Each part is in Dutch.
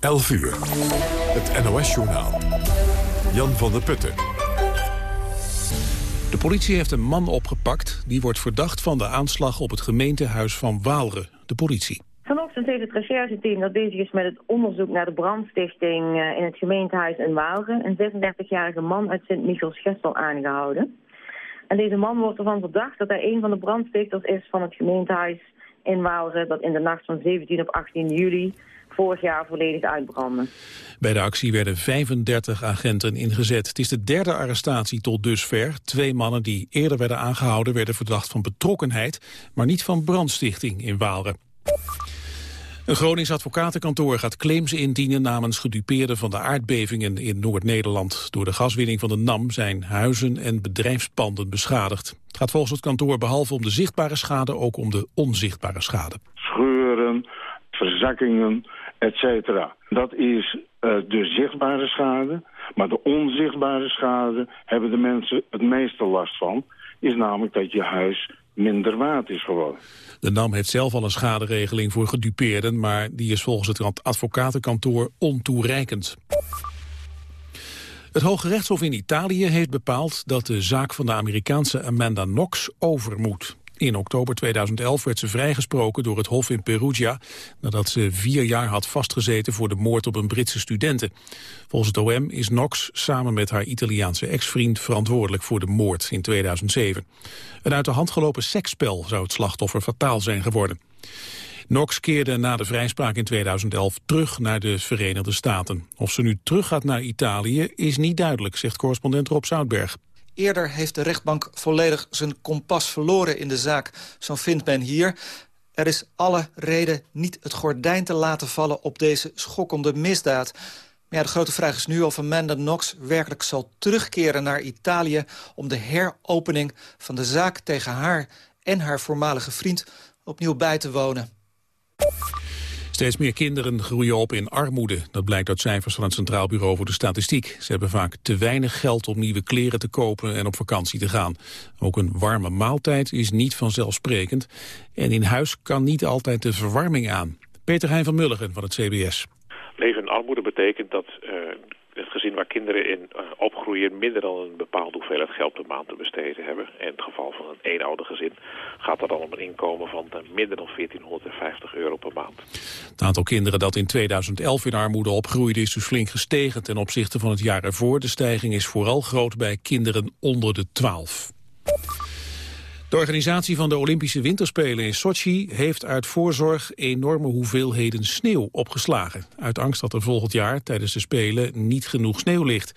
11 uur. Het NOS-journaal. Jan van der Putten. De politie heeft een man opgepakt. Die wordt verdacht van de aanslag op het gemeentehuis van Waalre. De politie. Vanochtend heeft het rechercheteam dat bezig is met het onderzoek naar de brandstichting eh, in het gemeentehuis in Waalre... een 36-jarige man uit Sint-Michels-Gestel aangehouden. En deze man wordt ervan verdacht dat hij een van de brandstichters is van het gemeentehuis in Waalre... dat in de nacht van 17 op 18 juli vorig jaar volledig uitbrandde. Bij de actie werden 35 agenten ingezet. Het is de derde arrestatie tot dusver. Twee mannen die eerder werden aangehouden werden verdacht van betrokkenheid... maar niet van brandstichting in Waalre. Een Gronings advocatenkantoor gaat claims indienen namens gedupeerden van de aardbevingen in Noord-Nederland. Door de gaswinning van de NAM zijn huizen en bedrijfspanden beschadigd. Het gaat volgens het kantoor behalve om de zichtbare schade ook om de onzichtbare schade. Scheuren, verzakkingen, et. Dat is uh, de zichtbare schade, maar de onzichtbare schade hebben de mensen het meeste last van. Is namelijk dat je huis minder waard is geworden. De NAM heeft zelf al een schaderegeling voor gedupeerden... maar die is volgens het advocatenkantoor ontoereikend. Het Hoge Rechtshof in Italië heeft bepaald dat de zaak van de Amerikaanse Amanda Knox over moet. In oktober 2011 werd ze vrijgesproken door het Hof in Perugia... nadat ze vier jaar had vastgezeten voor de moord op een Britse studenten. Volgens het OM is Knox samen met haar Italiaanse ex-vriend... verantwoordelijk voor de moord in 2007. Een uit de hand gelopen seksspel zou het slachtoffer fataal zijn geworden. Knox keerde na de vrijspraak in 2011 terug naar de Verenigde Staten. Of ze nu teruggaat naar Italië is niet duidelijk, zegt correspondent Rob Zoutberg. Eerder heeft de rechtbank volledig zijn kompas verloren in de zaak. Zo vindt men hier. Er is alle reden niet het gordijn te laten vallen op deze schokkende misdaad. Maar ja, de grote vraag is nu of Amanda Knox werkelijk zal terugkeren naar Italië... om de heropening van de zaak tegen haar en haar voormalige vriend opnieuw bij te wonen. Steeds meer kinderen groeien op in armoede. Dat blijkt uit cijfers van het Centraal Bureau voor de Statistiek. Ze hebben vaak te weinig geld om nieuwe kleren te kopen en op vakantie te gaan. Ook een warme maaltijd is niet vanzelfsprekend. En in huis kan niet altijd de verwarming aan. Peter Hein van Mulligen van het CBS. Leven in armoede betekent dat uh, het gezin waar kinderen in uh, opgroeien minder dan een bepaalde hoeveelheid geld per maand te besteden hebben. In het geval van een eenouder gezin gaat dat dan om een inkomen van uh, minder dan 1450 euro per maand. Het aantal kinderen dat in 2011 in armoede opgroeide is dus flink gestegen ten opzichte van het jaar ervoor. De stijging is vooral groot bij kinderen onder de 12. De organisatie van de Olympische Winterspelen in Sochi heeft uit voorzorg enorme hoeveelheden sneeuw opgeslagen. Uit angst dat er volgend jaar tijdens de Spelen niet genoeg sneeuw ligt.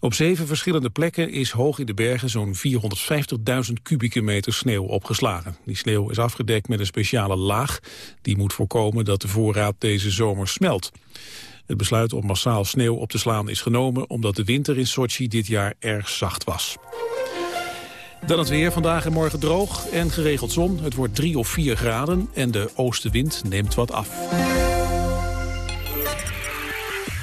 Op zeven verschillende plekken is hoog in de bergen zo'n 450.000 kubieke meter sneeuw opgeslagen. Die sneeuw is afgedekt met een speciale laag die moet voorkomen dat de voorraad deze zomer smelt. Het besluit om massaal sneeuw op te slaan is genomen omdat de winter in Sochi dit jaar erg zacht was. Dan het weer. Vandaag en morgen droog en geregeld zon. Het wordt 3 of 4 graden en de oostenwind neemt wat af.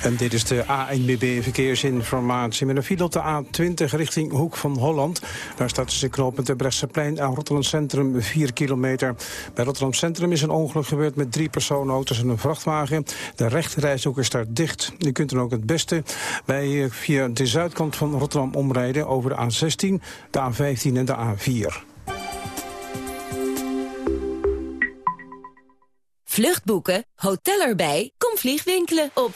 En dit is de ANBB Verkeersinformatie. Met een file op de A20 richting Hoek van Holland. Daar staat tussen knooppunt de Bresseplein en Rotterdam Centrum 4 kilometer. Bij Rotterdam Centrum is een ongeluk gebeurd met drie personenauto's en een vrachtwagen. De rechterrijstrook is daar dicht. Je kunt dan ook het beste bij, eh, via de zuidkant van Rotterdam omrijden... over de A16, de A15 en de A4. Vluchtboeken, hotel erbij, kom vliegwinkelen op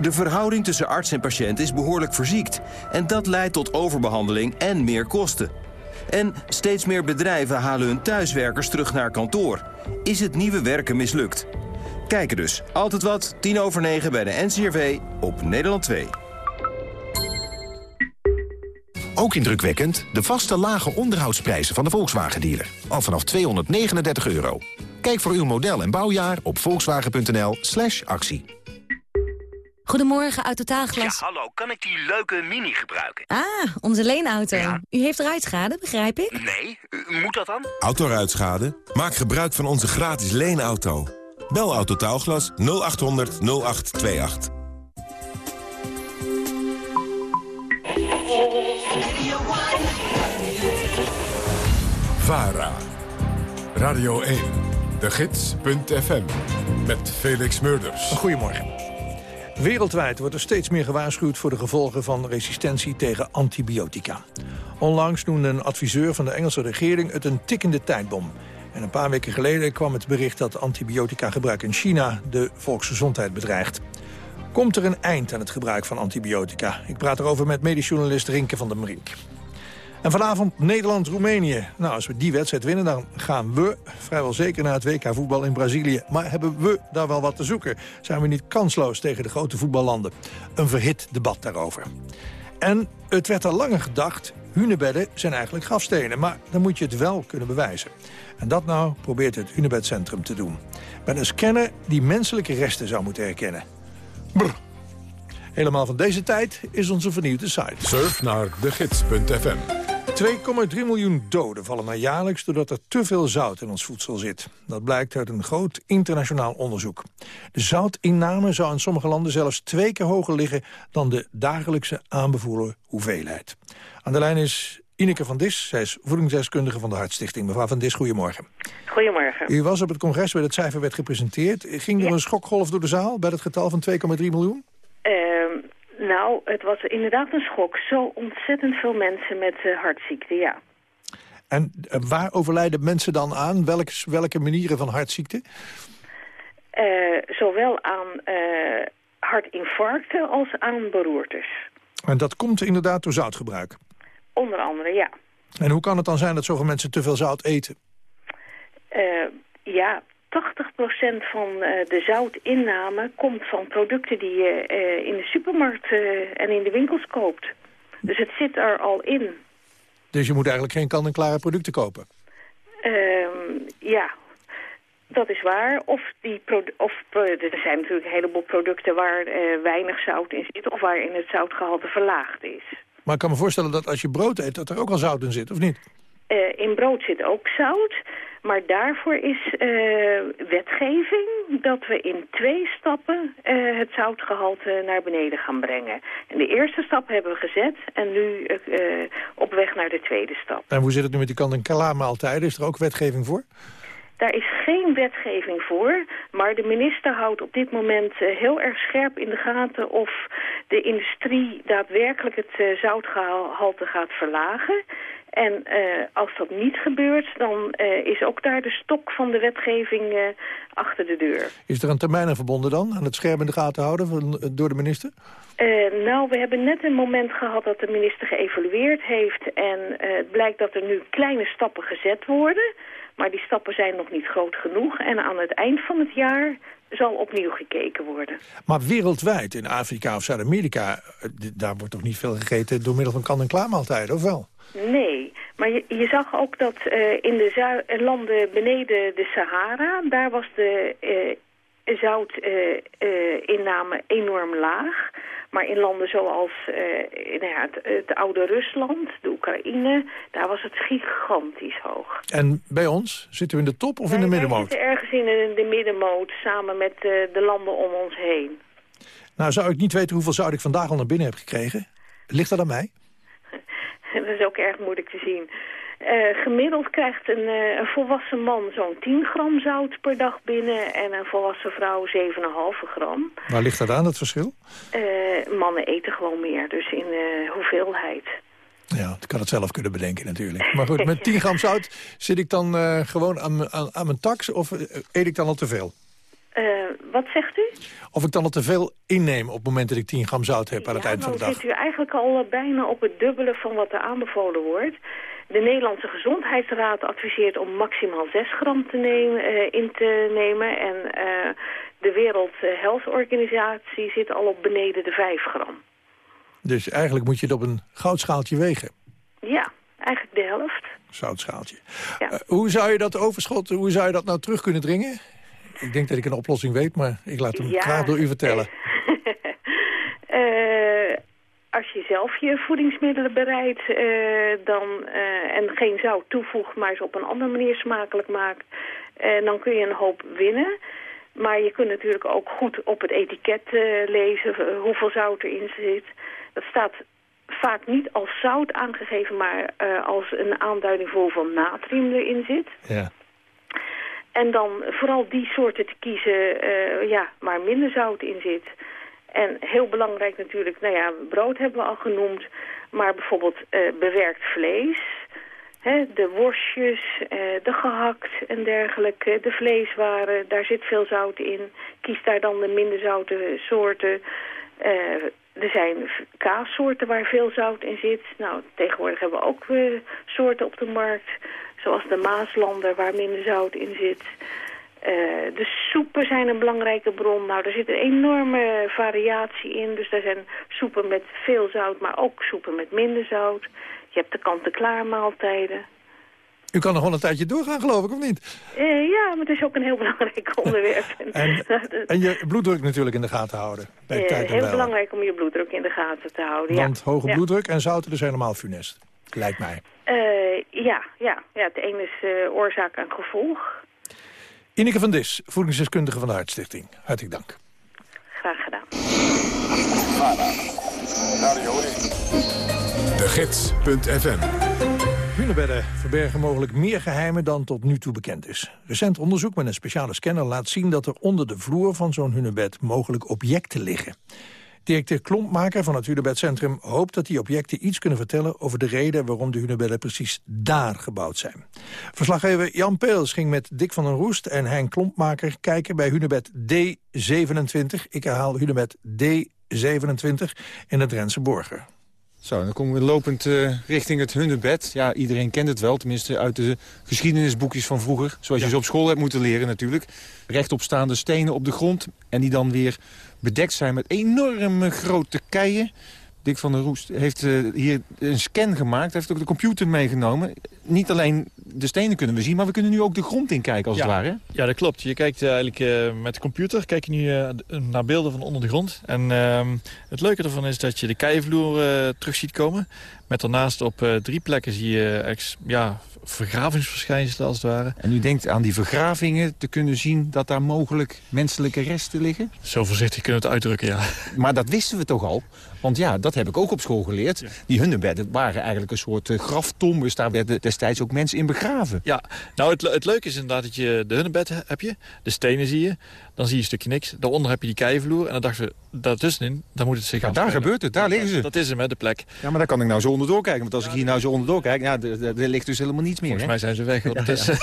De verhouding tussen arts en patiënt is behoorlijk verziekt. En dat leidt tot overbehandeling en meer kosten. En steeds meer bedrijven halen hun thuiswerkers terug naar kantoor. Is het nieuwe werken mislukt? Kijken dus. Altijd wat, tien over negen bij de NCRV op Nederland 2. Ook indrukwekkend de vaste lage onderhoudsprijzen van de Volkswagen-dealer. Al vanaf 239 euro. Kijk voor uw model en bouwjaar op volkswagen.nl actie. Goedemorgen, Autotaalglas. Ja, hallo. Kan ik die leuke Mini gebruiken? Ah, onze leenauto. U heeft ruitschade, begrijp ik? Nee, moet dat dan? Autoruitschade? Maak gebruik van onze gratis leenauto. Bel Autotaalglas 0800 0828. VARA. Radio 1. De Gids.fm. Met Felix Murders. Goedemorgen. Wereldwijd wordt er steeds meer gewaarschuwd voor de gevolgen van resistentie tegen antibiotica. Onlangs noemde een adviseur van de Engelse regering het een tikkende tijdbom. En een paar weken geleden kwam het bericht dat antibiotica gebruik in China de volksgezondheid bedreigt. Komt er een eind aan het gebruik van antibiotica? Ik praat erover met medisch journalist Rinke van der Brink. En vanavond Nederland-Roemenië. Nou, als we die wedstrijd winnen, dan gaan we vrijwel zeker naar het WK voetbal in Brazilië. Maar hebben we daar wel wat te zoeken? Zijn we niet kansloos tegen de grote voetballanden? Een verhit debat daarover. En het werd al langer gedacht, hunebedden zijn eigenlijk grafstenen. Maar dan moet je het wel kunnen bewijzen. En dat nou probeert het Hunebedcentrum te doen. Met een scanner die menselijke resten zou moeten herkennen. Brr. Helemaal van deze tijd is onze vernieuwde site. Surf naar degids.fm. 2,3 miljoen doden vallen maar jaarlijks doordat er te veel zout in ons voedsel zit. Dat blijkt uit een groot internationaal onderzoek. De zoutinname zou in sommige landen zelfs twee keer hoger liggen dan de dagelijkse aanbevolen hoeveelheid. Aan de lijn is Ineke van Dis, zij is voedingsdeskundige van de Hartstichting. Mevrouw van Dis, goedemorgen. Goedemorgen. U was op het congres waar het cijfer werd gepresenteerd. Ging er een schokgolf door de zaal bij het getal van 2,3 miljoen? Ehm, nou, het was inderdaad een schok. Zo ontzettend veel mensen met uh, hartziekte, ja. En uh, waar overlijden mensen dan aan? Welke, welke manieren van hartziekte? Uh, zowel aan hartinfarcten als aan beroertes. En dat komt inderdaad door zoutgebruik? Onder andere, ja. En hoe kan het dan zijn dat zoveel mensen te veel zout eten? ja, 80% van uh, de zoutinname komt van producten die je uh, in de supermarkt uh, en in de winkels koopt. Dus het zit er al in. Dus je moet eigenlijk geen kant-en-klare producten kopen? Ehm, ja, dat is waar. Of, die of er zijn natuurlijk een heleboel producten waar weinig zout in zit... of waarin het zoutgehalte verlaagd is. Maar ik kan me voorstellen dat als je brood eet... dat er ook al zout in zit, of niet? in brood zit ook zout... Maar daarvoor is uh, wetgeving dat we in twee stappen uh, het zoutgehalte naar beneden gaan brengen. En de eerste stap hebben we gezet en nu uh, op weg naar de tweede stap. En hoe zit het nu met die kant-en-klaar maaltijden? Is er ook wetgeving voor? Daar is geen wetgeving voor, maar de minister houdt op dit moment heel erg scherp in de gaten of de industrie daadwerkelijk het zoutgehalte gaat verlagen. En uh, als dat niet gebeurt, dan uh, is ook daar de stok van de wetgeving uh, achter de deur. Is er een termijn aan verbonden dan, aan het scherm in de gaten houden van, door de minister? nou, we hebben net een moment gehad dat de minister geëvalueerd heeft. En het blijkt dat er nu kleine stappen gezet worden. Maar die stappen zijn nog niet groot genoeg. En aan het eind van het jaar zal opnieuw gekeken worden. Maar wereldwijd, in Afrika of Zuid-Amerika... daar wordt toch niet veel gegeten door middel van kan-en-klaar maaltijden, of wel? Nee, maar je, je zag ook dat uh, in de landen beneden de Sahara... daar was de uh, zoutinname uh, enorm laag. Maar in landen zoals nou ja, het, het, oude Rusland, de Oekraïne... daar was het gigantisch hoog. En bij ons? Zitten we in de top of in de middenmoot? We zitten ergens in de, de middenmoot samen met de landen om ons heen. Nou, zou ik niet weten hoeveel zout ik vandaag al naar binnen heb gekregen? Ligt dat aan mij? Dat is ook erg moeilijk te zien. Uh, gemiddeld krijgt een, uh, een volwassen man zo'n 10 gram zout per dag binnen... en een volwassen vrouw 7,5 gram. Waar ligt dat aan, dat verschil? Uh, mannen eten gewoon meer, dus in hoeveelheid. Ja, ik kan het zelf kunnen bedenken natuurlijk. Maar goed, met 10 gram zout zit ik dan gewoon aan, aan, aan, mijn tax... of eet ik dan al te veel? wat zegt u? Of ik dan al te veel inneem op het moment dat ik 10 gram zout heb aan ja, het eind van de dag. dan zit u eigenlijk al bijna op het dubbele van wat er aanbevolen wordt. De Nederlandse Gezondheidsraad adviseert om maximaal 6 gram te nemen, uh, in te nemen. En uh, de Wereld Health Organisatie zit al op beneden de 5 gram. Dus eigenlijk moet je het op een goudschaaltje wegen? Ja, eigenlijk de helft. Zoutschaaltje. Ja. Uh, hoe zou je dat overschot, hoe zou je dat nou terug kunnen dringen? Ik denk dat ik een oplossing weet, maar ik laat hem ja. graag door u vertellen. Eh, als je zelf je voedingsmiddelen bereidt eh, dan, eh, en geen zout toevoegt, maar ze op een andere manier smakelijk maakt, eh, dan kun je een hoop winnen. Maar je kunt natuurlijk ook goed op het etiket lezen hoeveel zout erin zit. Dat staat vaak niet als zout aangegeven, maar als een aanduiding voor hoeveel natrium erin zit. Ja. En dan vooral die soorten te kiezen ja, waar minder zout in zit. En heel belangrijk natuurlijk, nou ja, brood hebben we al genoemd. Maar bijvoorbeeld eh, bewerkt vlees, hè, de worstjes, eh, de gehakt en dergelijke. De vleeswaren, daar zit veel zout in. Kies daar dan de minder zoute soorten. Eh, er zijn kaassoorten waar veel zout in zit. Nou, tegenwoordig hebben we ook soorten op de markt. Zoals de Maaslander waar minder zout in zit. Eh, de soepen zijn een belangrijke bron. Nou, er zit een enorme variatie in. Dus er zijn soepen met veel zout, maar ook soepen met minder zout. Je hebt de kant-en-klaar maaltijden. U kan nog wel een tijdje doorgaan, geloof ik, of niet? Eh, ja, maar het is ook een heel belangrijk onderwerp. En, en je bloeddruk natuurlijk in de gaten houden. Bij Eh, tijd heel wel. belangrijk om je bloeddruk in de gaten te houden. Want ja. hoge Ja. bloeddruk en zouten dus helemaal funest. Lijkt mij. Ja, ja, ja, het ene is oorzaak en gevolg. Ineke van Dis, voedingsdeskundige van de Hartstichting. Hartelijk dank. Graag gedaan. De Gids.fm Hunebedden verbergen mogelijk meer geheimen dan tot nu toe bekend is. Recent onderzoek met een speciale scanner laat zien dat er onder de vloer van zo'n hunebed mogelijk objecten liggen. Directeur Klompmaker van het Hunebedcentrum hoopt dat die objecten iets kunnen vertellen over de reden waarom de hunebedden precies daar gebouwd zijn. Verslaggever Jan Peels ging met Dick van den Roest en Hein Klompmaker kijken bij hunebed D27. Ik herhaal hunebed D27 in het Drentse Borger. Zo, dan komen we lopend eh, richting het hunebed. Ja, iedereen kent het wel, tenminste uit de geschiedenisboekjes van vroeger. Zoals je ze op school hebt moeten leren natuurlijk. Rechtopstaande stenen op de grond en die dan weer bedekt zijn met enorme grote keien. Dick van der Roest heeft eh, hier een scan gemaakt, heeft ook de computer meegenomen. Niet alleen de stenen kunnen we zien, maar we kunnen nu ook de grond inkijken als ja. het ware. Ja, dat klopt. Je kijkt eh, eigenlijk eh, met de computer kijk je nu naar beelden van onder de grond. En ehm, het leuke ervan is dat je de keienvloer eh, terug ziet komen. Met daarnaast op drie plekken zie je ex, ja, vergravingsverschijnselen als het ware. En u denkt aan die vergravingen te kunnen zien dat daar mogelijk menselijke resten liggen? Zo voorzichtig kunnen we het uitdrukken, ja. Maar dat wisten we toch al? Want ja, dat heb ik ook op school geleerd. Die hunebedden waren eigenlijk een soort uh, graftombes. Daar werden destijds ook mensen in begraven. Ja, nou het, het leuke is inderdaad dat je de hunnebed heb je. De stenen zie je. Dan zie je een stukje niks. Daaronder heb je die keienvloer. En dan dachten we, daartussenin, daar moet het zich daar gebeurt het, daar liggen ze. Dat is hem, hè, de plek. Ja, maar daar kan ik nou zo onderdoor kijken. Want als ik hier nou zo onderdoor kijk, ja, er ligt dus helemaal niets meer. Volgens hè? mij zijn ze weg. Ja, ja.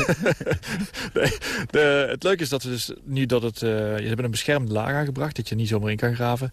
nee, de, het leuke is dat we dus nu dat het... Uh, je hebt een beschermde laag aangebracht, dat je niet zomaar in kan graven.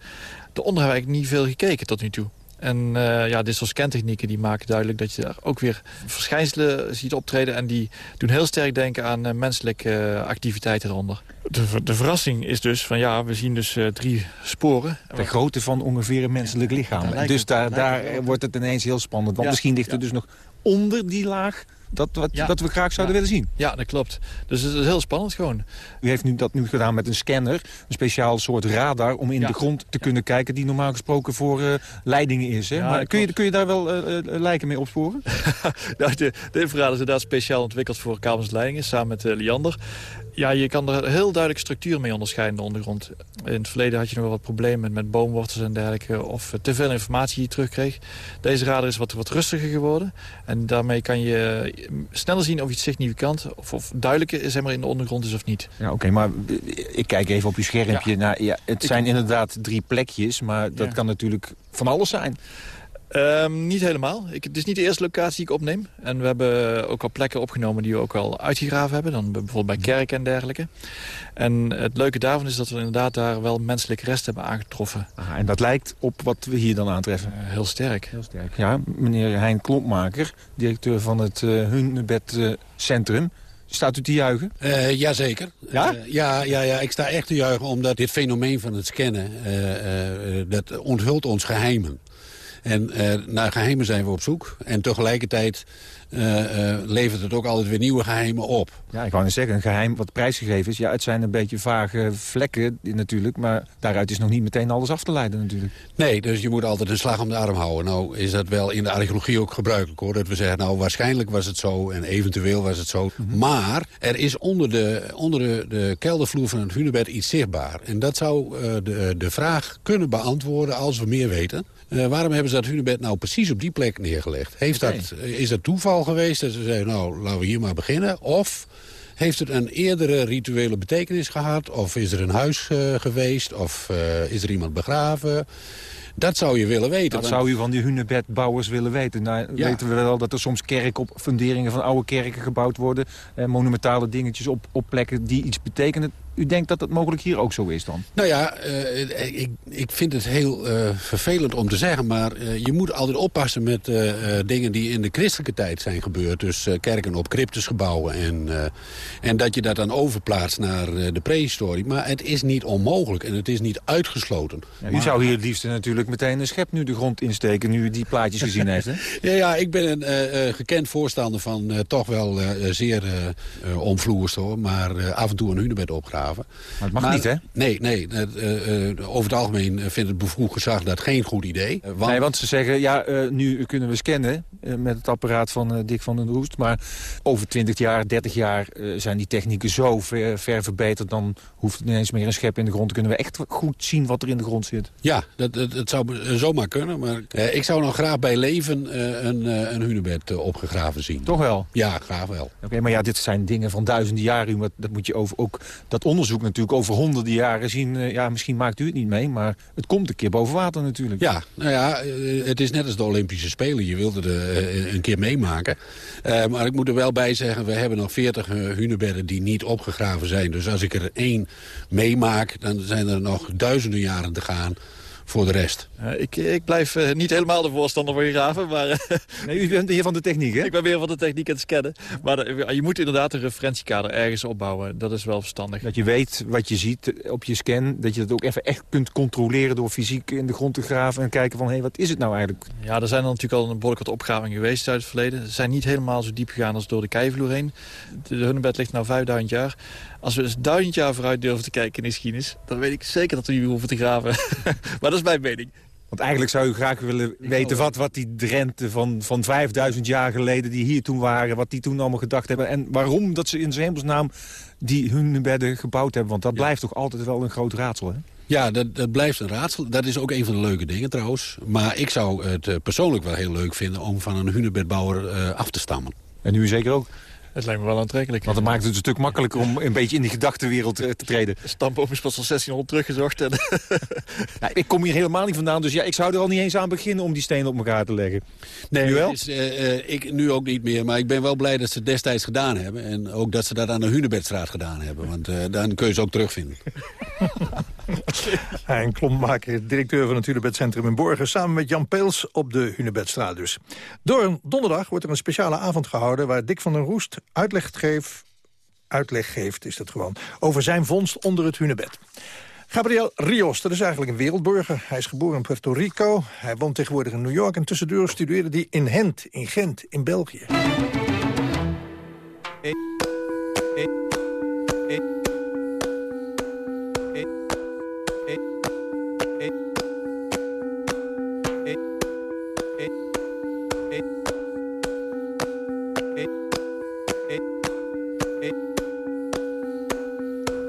We eigenlijk niet veel gekeken tot nu toe. En uh, ja, dit soort scantechnieken die maken duidelijk dat je daar ook weer verschijnselen ziet optreden. En die doen heel sterk denken aan uh, menselijke uh, activiteiten eronder. De, de, verrassing is dus van ja, we zien dus drie sporen. De grootte van ongeveer een menselijk lichaam. Ja, dus daar, daar wordt het ineens heel spannend. Want ja, misschien ligt er ja. dus nog onder die laag dat, wat, ja. dat we graag zouden ja. willen zien. Ja, dat klopt. Dus het is heel spannend gewoon. U heeft nu dat nu gedaan met een scanner. Een speciaal soort radar om in ja. de grond te kunnen kijken... die normaal gesproken voor uh, leidingen is. Hè? maar kun je, kun je daar wel uh, uh, lijken mee opsporen? nou, de, de infrared is inderdaad speciaal ontwikkeld voor kabels leidingen... samen met Liander. Ja, je kan er heel duidelijk structuur mee onderscheiden in de ondergrond. In het verleden had je nog wel wat problemen met boomwortels en dergelijke... of te veel informatie die je terugkreeg. Deze radar is wat, wat rustiger geworden. En daarmee kan je sneller zien of iets significant... of, of duidelijk is zeg maar, in de ondergrond is of niet. Ja, Oké, okay, maar ik kijk even op uw schermpje. Ja. Naar, ja, het zijn inderdaad drie plekjes, maar dat ja. kan natuurlijk van alles zijn. Um, niet helemaal. Ik, het is niet de eerste locatie die ik opneem. En we hebben ook al plekken opgenomen die we ook al uitgegraven hebben. Dan bijvoorbeeld bij kerken en dergelijke. En het leuke daarvan is dat we inderdaad daar wel menselijke resten hebben aangetroffen. Ah, en dat lijkt op wat we hier dan aantreffen? Uh, heel sterk. Heel sterk. Ja, meneer Hein Klompmaker, directeur van het uh, Hunebed uh, Centrum. Staat u te juichen? Uh, jazeker. Ja? Uh, ja, ja, ja, ik sta echt te juichen omdat dit fenomeen van het scannen... Uh, dat onthult ons geheimen. En eh, naar geheimen zijn we op zoek. En tegelijkertijd eh, eh, levert het ook altijd weer nieuwe geheimen op. Ja, ik wou net zeggen, een geheim wat prijsgegeven is. Ja, het zijn een beetje vage vlekken natuurlijk. Maar daaruit is nog niet meteen alles af te leiden natuurlijk. Nee, dus je moet altijd een slag om de arm houden. Nou is dat wel in de archeologie ook gebruikelijk hoor. Dat we zeggen, nou waarschijnlijk was het zo en eventueel was het zo. Mhm. Maar er is onder, de, onder de, de keldervloer van het hunebed iets zichtbaar. En dat zou uh, de, de vraag kunnen beantwoorden als we meer weten. Uh, waarom hebben ze dat hunebed nou precies op die plek neergelegd? Heeft okay. dat, is dat toeval geweest dat ze zeiden, nou, laten we hier maar beginnen? Of heeft het een eerdere rituele betekenis gehad? Of is er een huis uh, geweest? Of uh, is er iemand begraven? Dat zou je willen weten. Dat want... zou u van die hunebedbouwers willen weten. Nou, ja. weten we wel dat er soms kerken op funderingen van oude kerken gebouwd worden. Eh, monumentale dingetjes op, op plekken die iets betekenen. U denkt dat dat mogelijk hier ook zo is dan? Nou ja, uh, ik, ik vind het heel uh, vervelend om te zeggen... maar uh, je moet altijd oppassen met dingen die in de christelijke tijd zijn gebeurd. Dus kerken op cryptusgebouwen. En, en dat je dat dan overplaatst naar de prehistorie. Maar het is niet onmogelijk en het is niet uitgesloten. Ja, u maar... zou hier het liefst natuurlijk meteen een schep nu de grond insteken... nu u die plaatjes gezien heeft, hè? ja, ja, ik ben een gekend voorstander van toch wel zeer omvloers, hoor. Maar af en toe een hunebed opgraven. Maar het mag maar, niet, hè? Nee, nee. Over het algemeen vindt het bevoegd gezag dat geen goed idee. Want... Nee, want ze zeggen, ja, nu kunnen we scannen met het apparaat van Dick van den Roest. Maar over 20 jaar, 30 jaar zijn die technieken zo ver, ver, verbeterd... dan hoeft het niet eens meer een schep in de grond. Dan kunnen we echt goed zien wat er in de grond zit. Ja, dat, dat, dat zou zomaar kunnen. Maar ik zou nog graag bij leven een, een hunebed opgegraven zien. Toch wel? Ja, graag wel. Oké, okay, maar ja, dit zijn dingen van duizenden jaren. Maar dat moet je over, ook dat onderzoek natuurlijk over honderden jaren zien. Ja, misschien maakt u het niet mee, maar het komt een keer boven water natuurlijk. Ja, nou ja, het is net als de Olympische Spelen. Je wilde er een keer meemaken. Uh, maar ik moet er wel bij zeggen, we hebben nog 40 hunebedden die niet opgegraven zijn. Dus als ik er één meemaak, dan zijn er nog duizenden jaren te gaan voor de rest. Uh, ik, ik blijf uh, niet helemaal de voorstander van graven. Maar, uh, nee, u bent hier van de techniek, hè? Ik ben weer van de techniek en het scannen. Maar de, je moet inderdaad een referentiekader ergens opbouwen. Dat is wel verstandig. Dat je weet wat je ziet op je scan. Dat je dat ook even echt kunt controleren door fysiek in de grond te graven. En kijken van, hé, hey, wat is het nou eigenlijk? Ja, er zijn er natuurlijk al een behoorlijk wat opgravingen geweest uit het verleden. Ze zijn niet helemaal zo diep gegaan als door de keivloer heen. De, de hunnebed ligt nou 5000 jaar. Als we dus duizend jaar vooruit durven te kijken in de geschiedenis... dan weet ik zeker dat we niet meer hoeven te graven. maar dat is mijn mening. Want eigenlijk zou u graag willen weten wat, wat die Drenthe van, van 5000 jaar geleden... die hier toen waren, wat die toen allemaal gedacht hebben... en waarom dat ze in zijn hemelsnaam die hun bedden gebouwd hebben. Want dat ja. blijft toch altijd wel een groot raadsel, hè? Ja, dat, dat blijft een raadsel. Dat is ook een van de leuke dingen trouwens. Maar ik zou het uh, persoonlijk wel heel leuk vinden... om van een hunebedbouwer uh, af te stammen. En u zeker ook? Het lijkt me wel aantrekkelijk. Want dat maakt het een stuk makkelijker om een beetje in die gedachtenwereld te treden. Stamboom is pas al 1600 teruggezocht. En nou, ik kom hier helemaal niet vandaan, dus ja, ik zou er al niet eens aan beginnen om die stenen op elkaar te leggen. Nee, nu wel? Is, uh, ik nu ook niet meer, maar ik ben wel blij dat ze het destijds gedaan hebben. En ook dat ze dat aan de Hunebedstraat gedaan hebben, want uh, dan kun je ze ook terugvinden. Hein Klommaker, directeur van het Hunebedcentrum in Borgen... samen met Jan Peels op de Hunebedstraat dus. Door donderdag wordt er een speciale avond gehouden... waar Dick van den Roest uitleg geeft, uitleg geeft is dat gewoon, over zijn vondst onder het hunebed. Gabriel Rios, dat is eigenlijk een wereldburger. Hij is geboren in Puerto Rico. Hij woont tegenwoordig in New York. En tussendoor studeerde hij in Gent, in Gent, in België.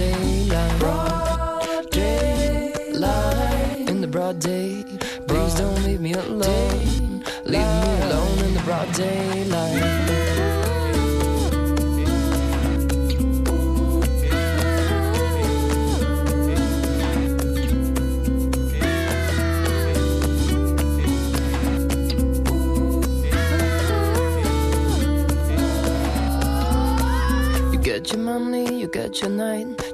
daylight. Broad daylight, in the broad day. Please don't leave me alone. Leave me alone in the broad daylight. You get your money, you get your night.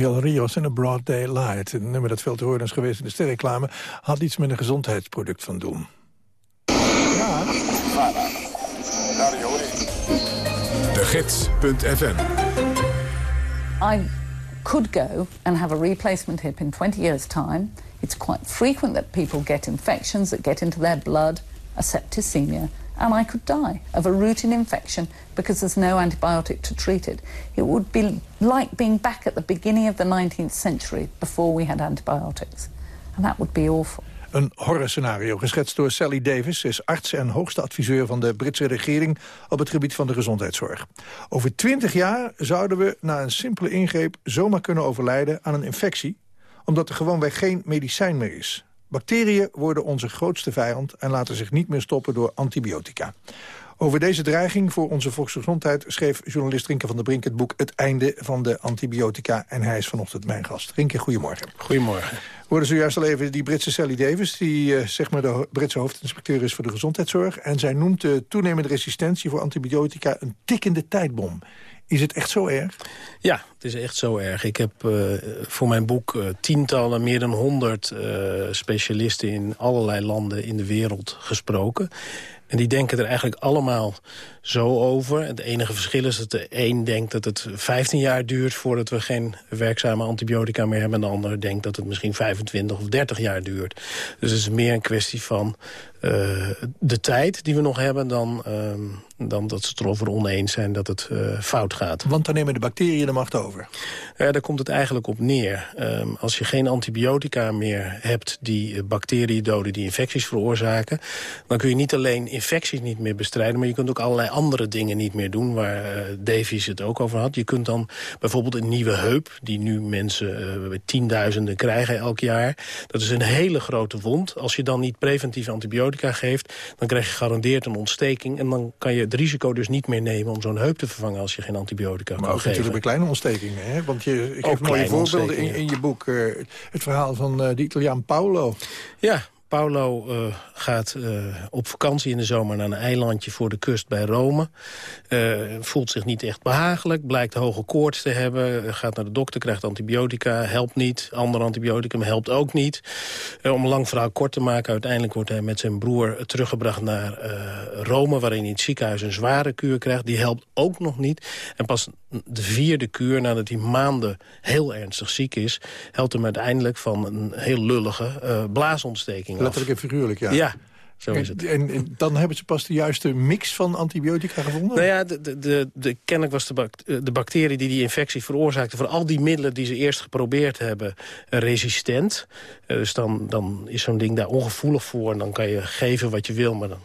Gabriel Rios in A Broad Daylight. Een nummer dat veel te horen is geweest in de sterreclame... had iets met een gezondheidsproduct van doen. De Gids.fm I could go and have a replacement hip in 20 years' time. It's quite frequent that people get infections that get into their blood, a septicemia, and I could die of a routine infection because there's no antibiotic to treat it. It would be like being back at the beginning of the 19th century before we had antibiotics. And that would be awful. Een horrorscenario geschetst door Sally Davis. Is arts en hoogste adviseur van de Britse regering... op het gebied van de gezondheidszorg. Over 20 jaar zouden we na een simpele ingreep... zomaar kunnen overlijden aan een infectie... omdat er gewoonweg geen medicijn meer is. Bacteriën worden onze grootste vijand... en laten zich niet meer stoppen door antibiotica. Over deze dreiging voor onze volksgezondheid... schreef journalist Rinke van der Brink het boek Het Einde van de Antibiotica. En hij is vanochtend mijn gast. Rinke, goedemorgen. Goedemorgen. We hoorden zojuist al even die Britse Sally Davis... die eh, zeg maar de Britse hoofdinspecteur is voor de gezondheidszorg. En zij noemt de toenemende resistentie voor antibiotica... een tikkende tijdbom. Is het echt zo erg? Ja, het is echt zo erg. Ik heb eh, voor mijn boek eh, tientallen, meer dan honderd eh, specialisten... in allerlei landen in de wereld gesproken. En die denken er eigenlijk allemaal zo over. Het enige verschil is dat de een denkt dat het 15 jaar duurt... voordat we geen werkzame antibiotica meer hebben... en de ander denkt dat het misschien 25 of 30 jaar duurt. Dus het is meer een kwestie van eh, de tijd die we nog hebben... dan, ehm, dan dat ze het erover oneens zijn dat het eh, fout gaat. Want dan nemen de bacteriën de macht over. Ja, daar komt het eigenlijk op neer. Ehm, als je geen antibiotica meer hebt die eh, bacteriën doden... die infecties veroorzaken... dan kun je niet alleen infecties niet meer bestrijden... maar je kunt ook allerlei andere dingen niet meer doen... waar eh, Davies het ook over had. Je kunt dan bijvoorbeeld een nieuwe heup... die nu mensen eh, tienduizenden krijgen elk jaar. Dat is een hele grote wond. Als je dan niet preventief antibiotica geeft... dan krijg je gegarandeerd een ontsteking... en dan kan je het risico dus niet meer nemen om zo'n heup te vervangen... als je geen antibiotica Maar kan ook natuurlijk bij kleine ontstekingen. Hè? Want je ik geef mooie voorbeelden in, in je boek. eh, het verhaal van de Italiaan Paolo. Ja, Paulo eh, gaat eh, op vakantie in de zomer naar een eilandje voor de kust bij Rome. Eh, voelt zich niet echt behagelijk, blijkt hoge koorts te hebben. gaat naar de dokter, krijgt antibiotica, helpt niet. Ander antibioticum helpt ook niet. Om een lang verhaal kort te maken, uiteindelijk wordt hij met zijn broer teruggebracht naar Rome... waarin hij in het ziekenhuis een zware kuur krijgt. Die helpt ook nog niet. En pas de vierde kuur, nadat hij maanden heel ernstig ziek is... helpt hem uiteindelijk van een heel lullige eh, af. Letterlijk en figuurlijk, ja. Ja, zo is het. En, en, dan hebben ze pas de juiste mix van antibiotica gevonden? Nou ja, de, de, de, kennelijk was de, de bacterie die die infectie veroorzaakte... voor al die middelen die ze eerst geprobeerd hebben, eh, resistent. Eh, dus dan, dan is zo'n ding daar ongevoelig voor... en dan kan je geven wat je wil, maar dan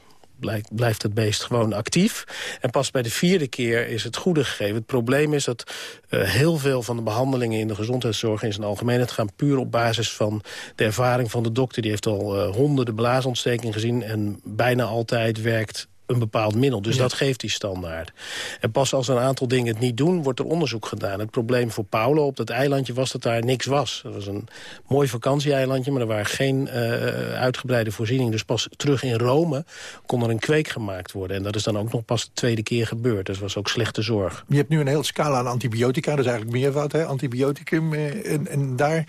blijft het beest gewoon actief. En pas bij de vierde keer is het goede gegeven. Het probleem is dat uh, heel veel van de behandelingen in de gezondheidszorg in zijn algemeenheid gaan puur op basis van de ervaring van de dokter. Die heeft al uh, honderden blaasontstekingen gezien en bijna altijd werkt een bepaald middel. Dus dat geeft die standaard. En pas als een aantal dingen het niet doen, wordt er onderzoek gedaan. Het probleem voor Paulo op dat eilandje was dat daar niks was. Dat was een mooi vakantieeilandje, maar er waren geen uh, uitgebreide voorzieningen. Dus pas terug in Rome kon er een kweek gemaakt worden. En dat is dan ook nog pas de tweede keer gebeurd. Dus was ook slechte zorg. Je hebt nu een heel scala aan antibiotica. Dat is eigenlijk meervoud, hè? Antibioticum. Eh, en, en daar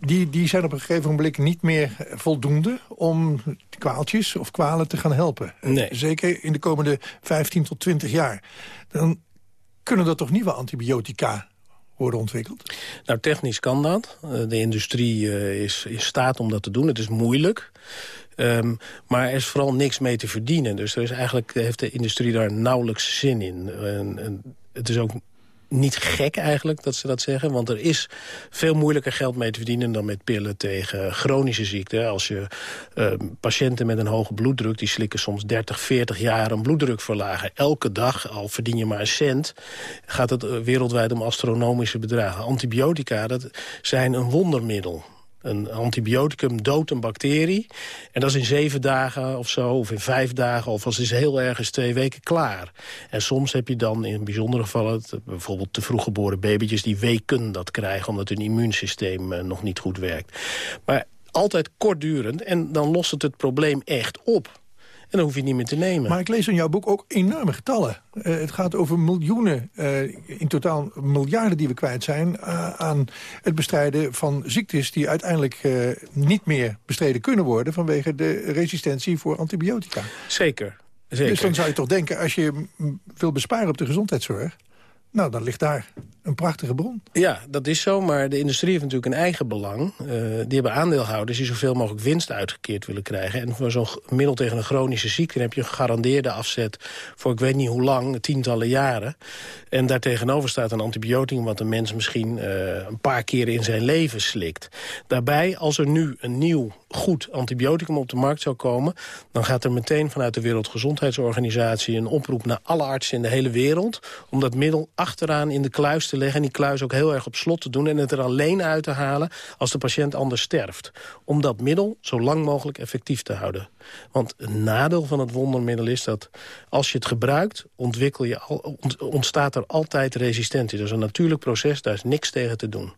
die, die zijn op een gegeven moment niet meer voldoende... om kwaaltjes of kwalen te gaan helpen. Nee. Zeker in de komende 15 tot 20 jaar. Dan kunnen er toch nieuwe antibiotica worden ontwikkeld? Nou, technisch kan dat. Eh, de industrie eh, is in staat om dat te doen. Het is moeilijk. Um, maar er is vooral niks mee te verdienen. Dus er is eigenlijk, heeft de industrie daar nauwelijks zin in. En, en het is ook niet gek eigenlijk dat ze dat zeggen. Want er is veel moeilijker geld mee te verdienen... dan met pillen tegen chronische ziekten. Als je uh, patiënten met een hoge bloeddruk... die slikken soms 30, 40 jaar een bloeddruk verlagen. Elke dag, al verdien je maar een cent... gaat het eh, wereldwijd om astronomische bedragen. Antibiotica, dat zijn een wondermiddel. Een antibioticum doodt een bacterie. En dat is in zeven dagen of zo, of in vijf dagen... of als het is heel ergens twee weken klaar. En soms heb je dan in bijzondere gevallen... bijvoorbeeld te vroeg geboren babytjes die weken dat krijgen... omdat hun immuunsysteem uh, nog niet goed werkt. Maar altijd kortdurend en dan lost het het probleem echt op. En dan hoef je het niet meer te nemen. Maar ik lees in jouw boek ook enorme getallen. Uh, het gaat over miljoenen, uh, in totaal miljarden die we kwijt zijn... Uh, aan het bestrijden van ziektes die uiteindelijk niet meer bestreden kunnen worden... vanwege de resistentie voor antibiotica. Zeker. Zeker. Dus dan zou je toch denken, als je wil besparen op de gezondheidszorg... Nou, dan ligt daar een prachtige bron. Ja, dat is zo, maar de industrie heeft natuurlijk een eigen belang. Uh, die hebben aandeelhouders die zoveel mogelijk winst uitgekeerd willen krijgen. En voor zo'n middel tegen een chronische ziekte... heb je een gegarandeerde afzet voor ik weet niet hoe lang, tientallen jaren. En daartegenover staat een antibioticum... wat een mens misschien uh, een paar keer in zijn leven slikt. Daarbij, als er nu een nieuw goed antibioticum op de markt zou komen... dan gaat er meteen vanuit de Wereldgezondheidsorganisatie... een oproep naar alle artsen in de hele wereld... om dat middel achteraan in de kluis te leggen... en die kluis ook heel erg op slot te doen... en het er alleen uit te halen als de patiënt anders sterft. Om dat middel zo lang mogelijk effectief te houden. Want het nadeel van het wondermiddel is dat als je het gebruikt... Ontwikkel je ontstaat er altijd resistentie. Dat is een natuurlijk proces, daar is niks tegen te doen.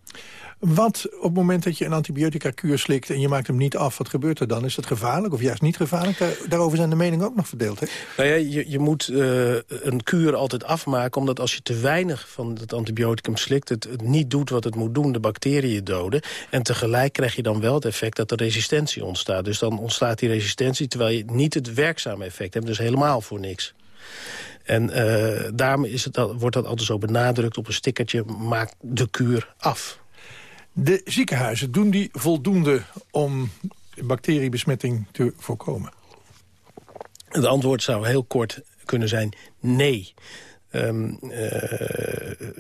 Wat op het moment dat je een antibiotica-kuur slikt... en je maakt hem niet af, wat gebeurt er dan? Is dat gevaarlijk of juist niet gevaarlijk? Daar, daarover zijn de meningen ook nog verdeeld. Hè? Nou ja, je, je moet uh, een kuur altijd afmaken... omdat als je te weinig van het antibioticum slikt... Het, het, niet doet wat het moet doen, de bacteriën doden. En tegelijk krijg je dan wel het effect dat er resistentie ontstaat. Dus dan ontstaat die resistentie terwijl je niet het werkzame effect hebt. Dus helemaal voor niks. En uh, daarom is het, wordt dat altijd zo benadrukt op een stickertje... maak de kuur af. De ziekenhuizen, doen die voldoende om bacteriebesmetting te voorkomen? Het antwoord zou heel kort kunnen zijn nee. Um, uh,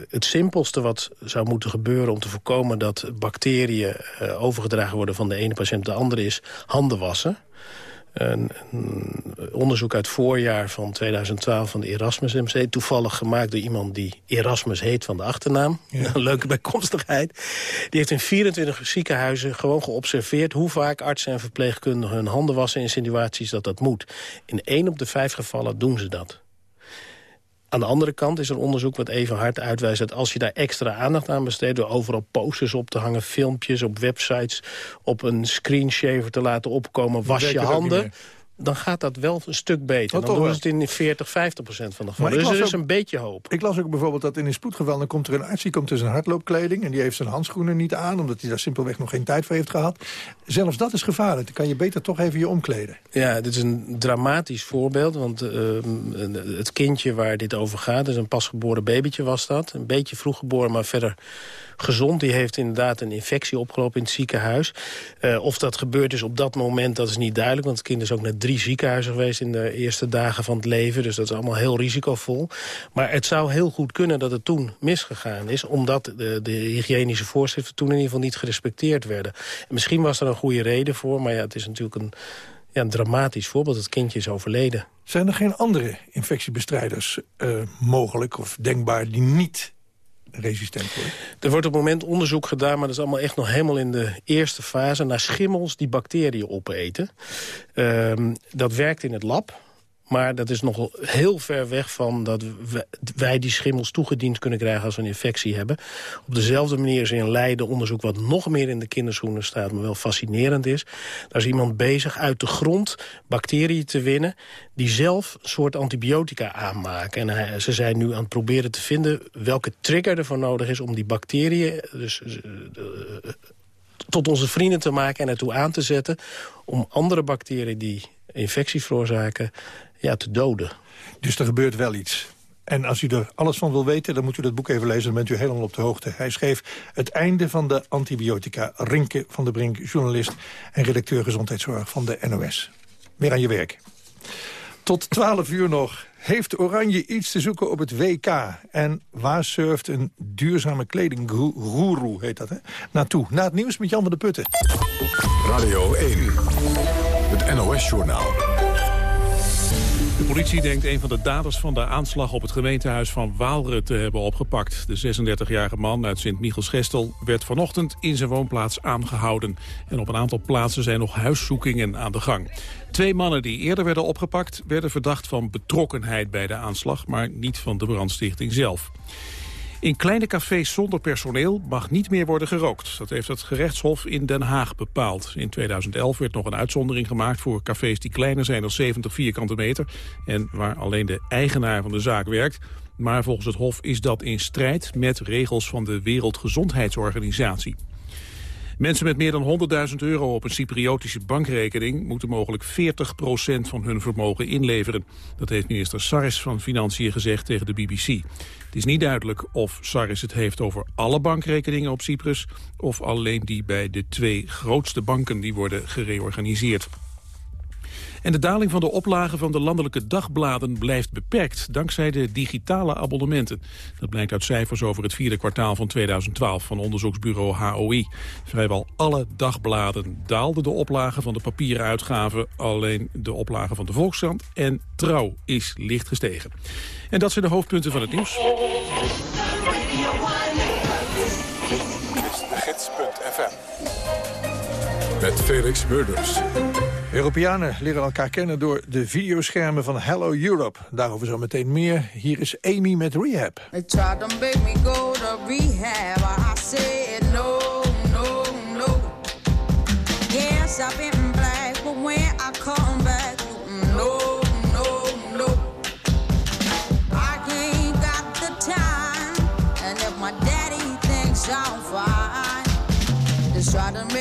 het simpelste wat zou moeten gebeuren om te voorkomen... dat bacteriën uh, overgedragen worden van de ene patiënt op de andere is handen wassen. Een, een, onderzoek uit het voorjaar van 2012 van de Erasmus MC. Toevallig gemaakt door iemand die Erasmus heet van de achternaam. Ja. Een leuke bijkomstigheid. Die heeft in 24 ziekenhuizen gewoon geobserveerd... hoe vaak artsen en verpleegkundigen hun handen wassen... in situaties dat dat moet. In één op de vijf gevallen doen ze dat. Aan de andere kant is er onderzoek wat even hard uitwijst... dat als je daar extra aandacht aan besteedt... door overal posters op te hangen, filmpjes op websites... op een screenshaver te laten opkomen, was je handen dan gaat dat wel een stuk beter. Oh, dan doen ze het in 40, 50 procent van de gevallen. Dus er is een beetje hoop. Ik las ook bijvoorbeeld dat in een spoedgeval... dan komt er een arts, die komt in zijn hardloopkleding... en die heeft zijn handschoenen niet aan... omdat hij daar simpelweg nog geen tijd voor heeft gehad. Zelfs dat is gevaarlijk. Dan kan je beter toch even je omkleden. Ja, dit is een dramatisch voorbeeld. Want uh, het kindje waar dit over gaat... is een pasgeboren babytje was dat. Een beetje vroeg geboren, maar verder gezond. Die heeft inderdaad een infectie opgelopen in het ziekenhuis. Uh, of dat gebeurd is op dat moment, dat is niet duidelijk. Want het kind is ook naar drie ziekenhuizen geweest in de eerste dagen van het leven. Dus dat is allemaal heel risicovol. Maar het zou heel goed kunnen dat het toen misgegaan is. Omdat de, de hygiënische voorschriften toen in ieder geval niet gerespecteerd werden. En misschien was er een goede reden voor. Maar ja, het is natuurlijk een ja, een dramatisch voorbeeld. Het kindje is overleden. Zijn er geen andere infectiebestrijders uh, mogelijk of denkbaar die niet resistent worden? Er wordt op het moment onderzoek gedaan, maar dat is allemaal echt nog helemaal in de eerste fase... naar schimmels die bacteriën opeten. Uh, dat werkt in het lab. Maar dat is nog heel ver weg van dat wij die schimmels toegediend kunnen krijgen als we een infectie hebben. Op dezelfde manier is in Leiden onderzoek wat nog meer in de kinderschoenen staat, maar wel fascinerend is. Daar is iemand bezig uit de grond bacteriën te winnen die zelf een soort antibiotica aanmaken. En ze zijn nu aan het proberen te vinden welke trigger ervoor nodig is om die bacteriën... Dus, uh, tot onze vrienden te maken en ertoe aan te zetten... om andere bacteriën die infecties veroorzaken ja, te doden. Dus er gebeurt wel iets. En als u er alles van wil weten, dan moet u dat boek even lezen. Dan bent u helemaal op de hoogte. Hij schreef Het einde van de antibiotica. Rinke van der Brink, journalist en redacteur gezondheidszorg van de NOS. Weer aan je werk. Tot 12 uur nog. Heeft Oranje iets te zoeken op het WK? En waar surft een duurzame kledinggoeroe, heet dat, hè? Naartoe. Na het nieuws met Jan van de Putten. Radio 1. Het NOS-journaal. De politie denkt een van de daders van de aanslag op het gemeentehuis van Waalre te hebben opgepakt. De 36-jarige man uit Sint-Michels-Gestel werd vanochtend in zijn woonplaats aangehouden. En op een aantal plaatsen zijn nog huiszoekingen aan de gang. Twee mannen die eerder werden opgepakt werden verdacht van betrokkenheid bij de aanslag, maar niet van de brandstichting zelf. In kleine cafés zonder personeel mag niet meer worden gerookt. Dat heeft het gerechtshof in Den Haag bepaald. In 2011 werd nog een uitzondering gemaakt voor cafés die kleiner zijn dan 70 vierkante meter... en waar alleen de eigenaar van de zaak werkt. Maar volgens het hof is dat in strijd met regels van de Wereldgezondheidsorganisatie. Mensen met meer dan 100.000 euro op een Cypriotische bankrekening... moeten mogelijk 40% van hun vermogen inleveren. Dat heeft minister Saris van Financiën gezegd tegen de BBC. Het is niet duidelijk of Saris het heeft over alle bankrekeningen op Cyprus... of alleen die bij de twee grootste banken die worden gereorganiseerd. En de daling van de oplagen van de landelijke dagbladen blijft beperkt... dankzij de digitale abonnementen. Dat blijkt uit cijfers over het vierde kwartaal van 2012 van onderzoeksbureau HOI. Vrijwel alle dagbladen daalden de oplagen van de papieren uitgaven. Alleen de oplagen van de Volkskrant en Trouw is licht gestegen. En dat zijn de hoofdpunten van het nieuws. Met Felix Murders. Europeanen leren elkaar kennen door de videoschermen van Hello Europe. Daarover zo meteen meer. Hier is Amy met Rehab. Yes, I've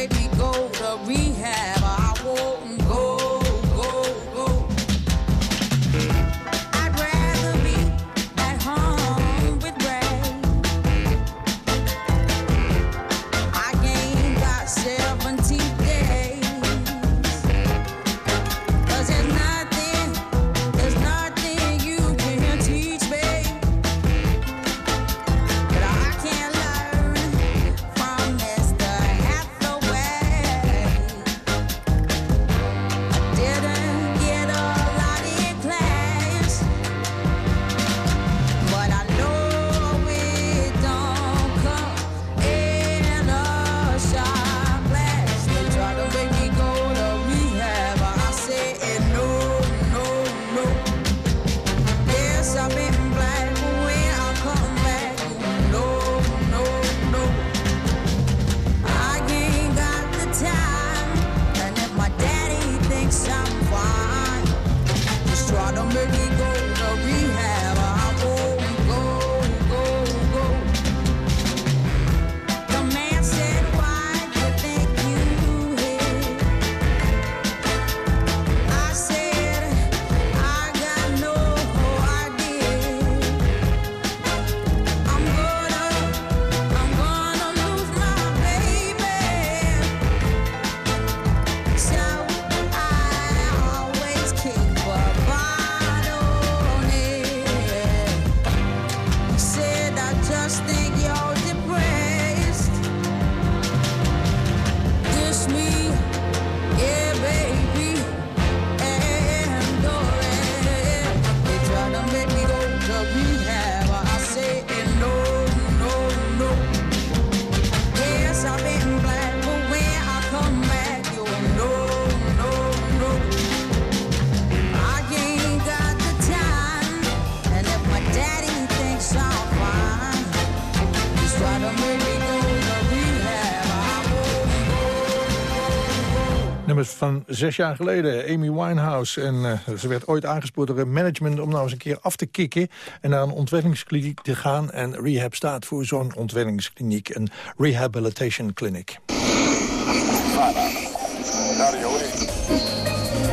zes jaar geleden, Amy Winehouse. En eh, ze werd ooit aangespoord door een management om nou eens een keer af te kicken... en naar een ontwenningskliniek te gaan. En rehab staat voor zo'n ontwenningskliniek, een rehabilitation clinic.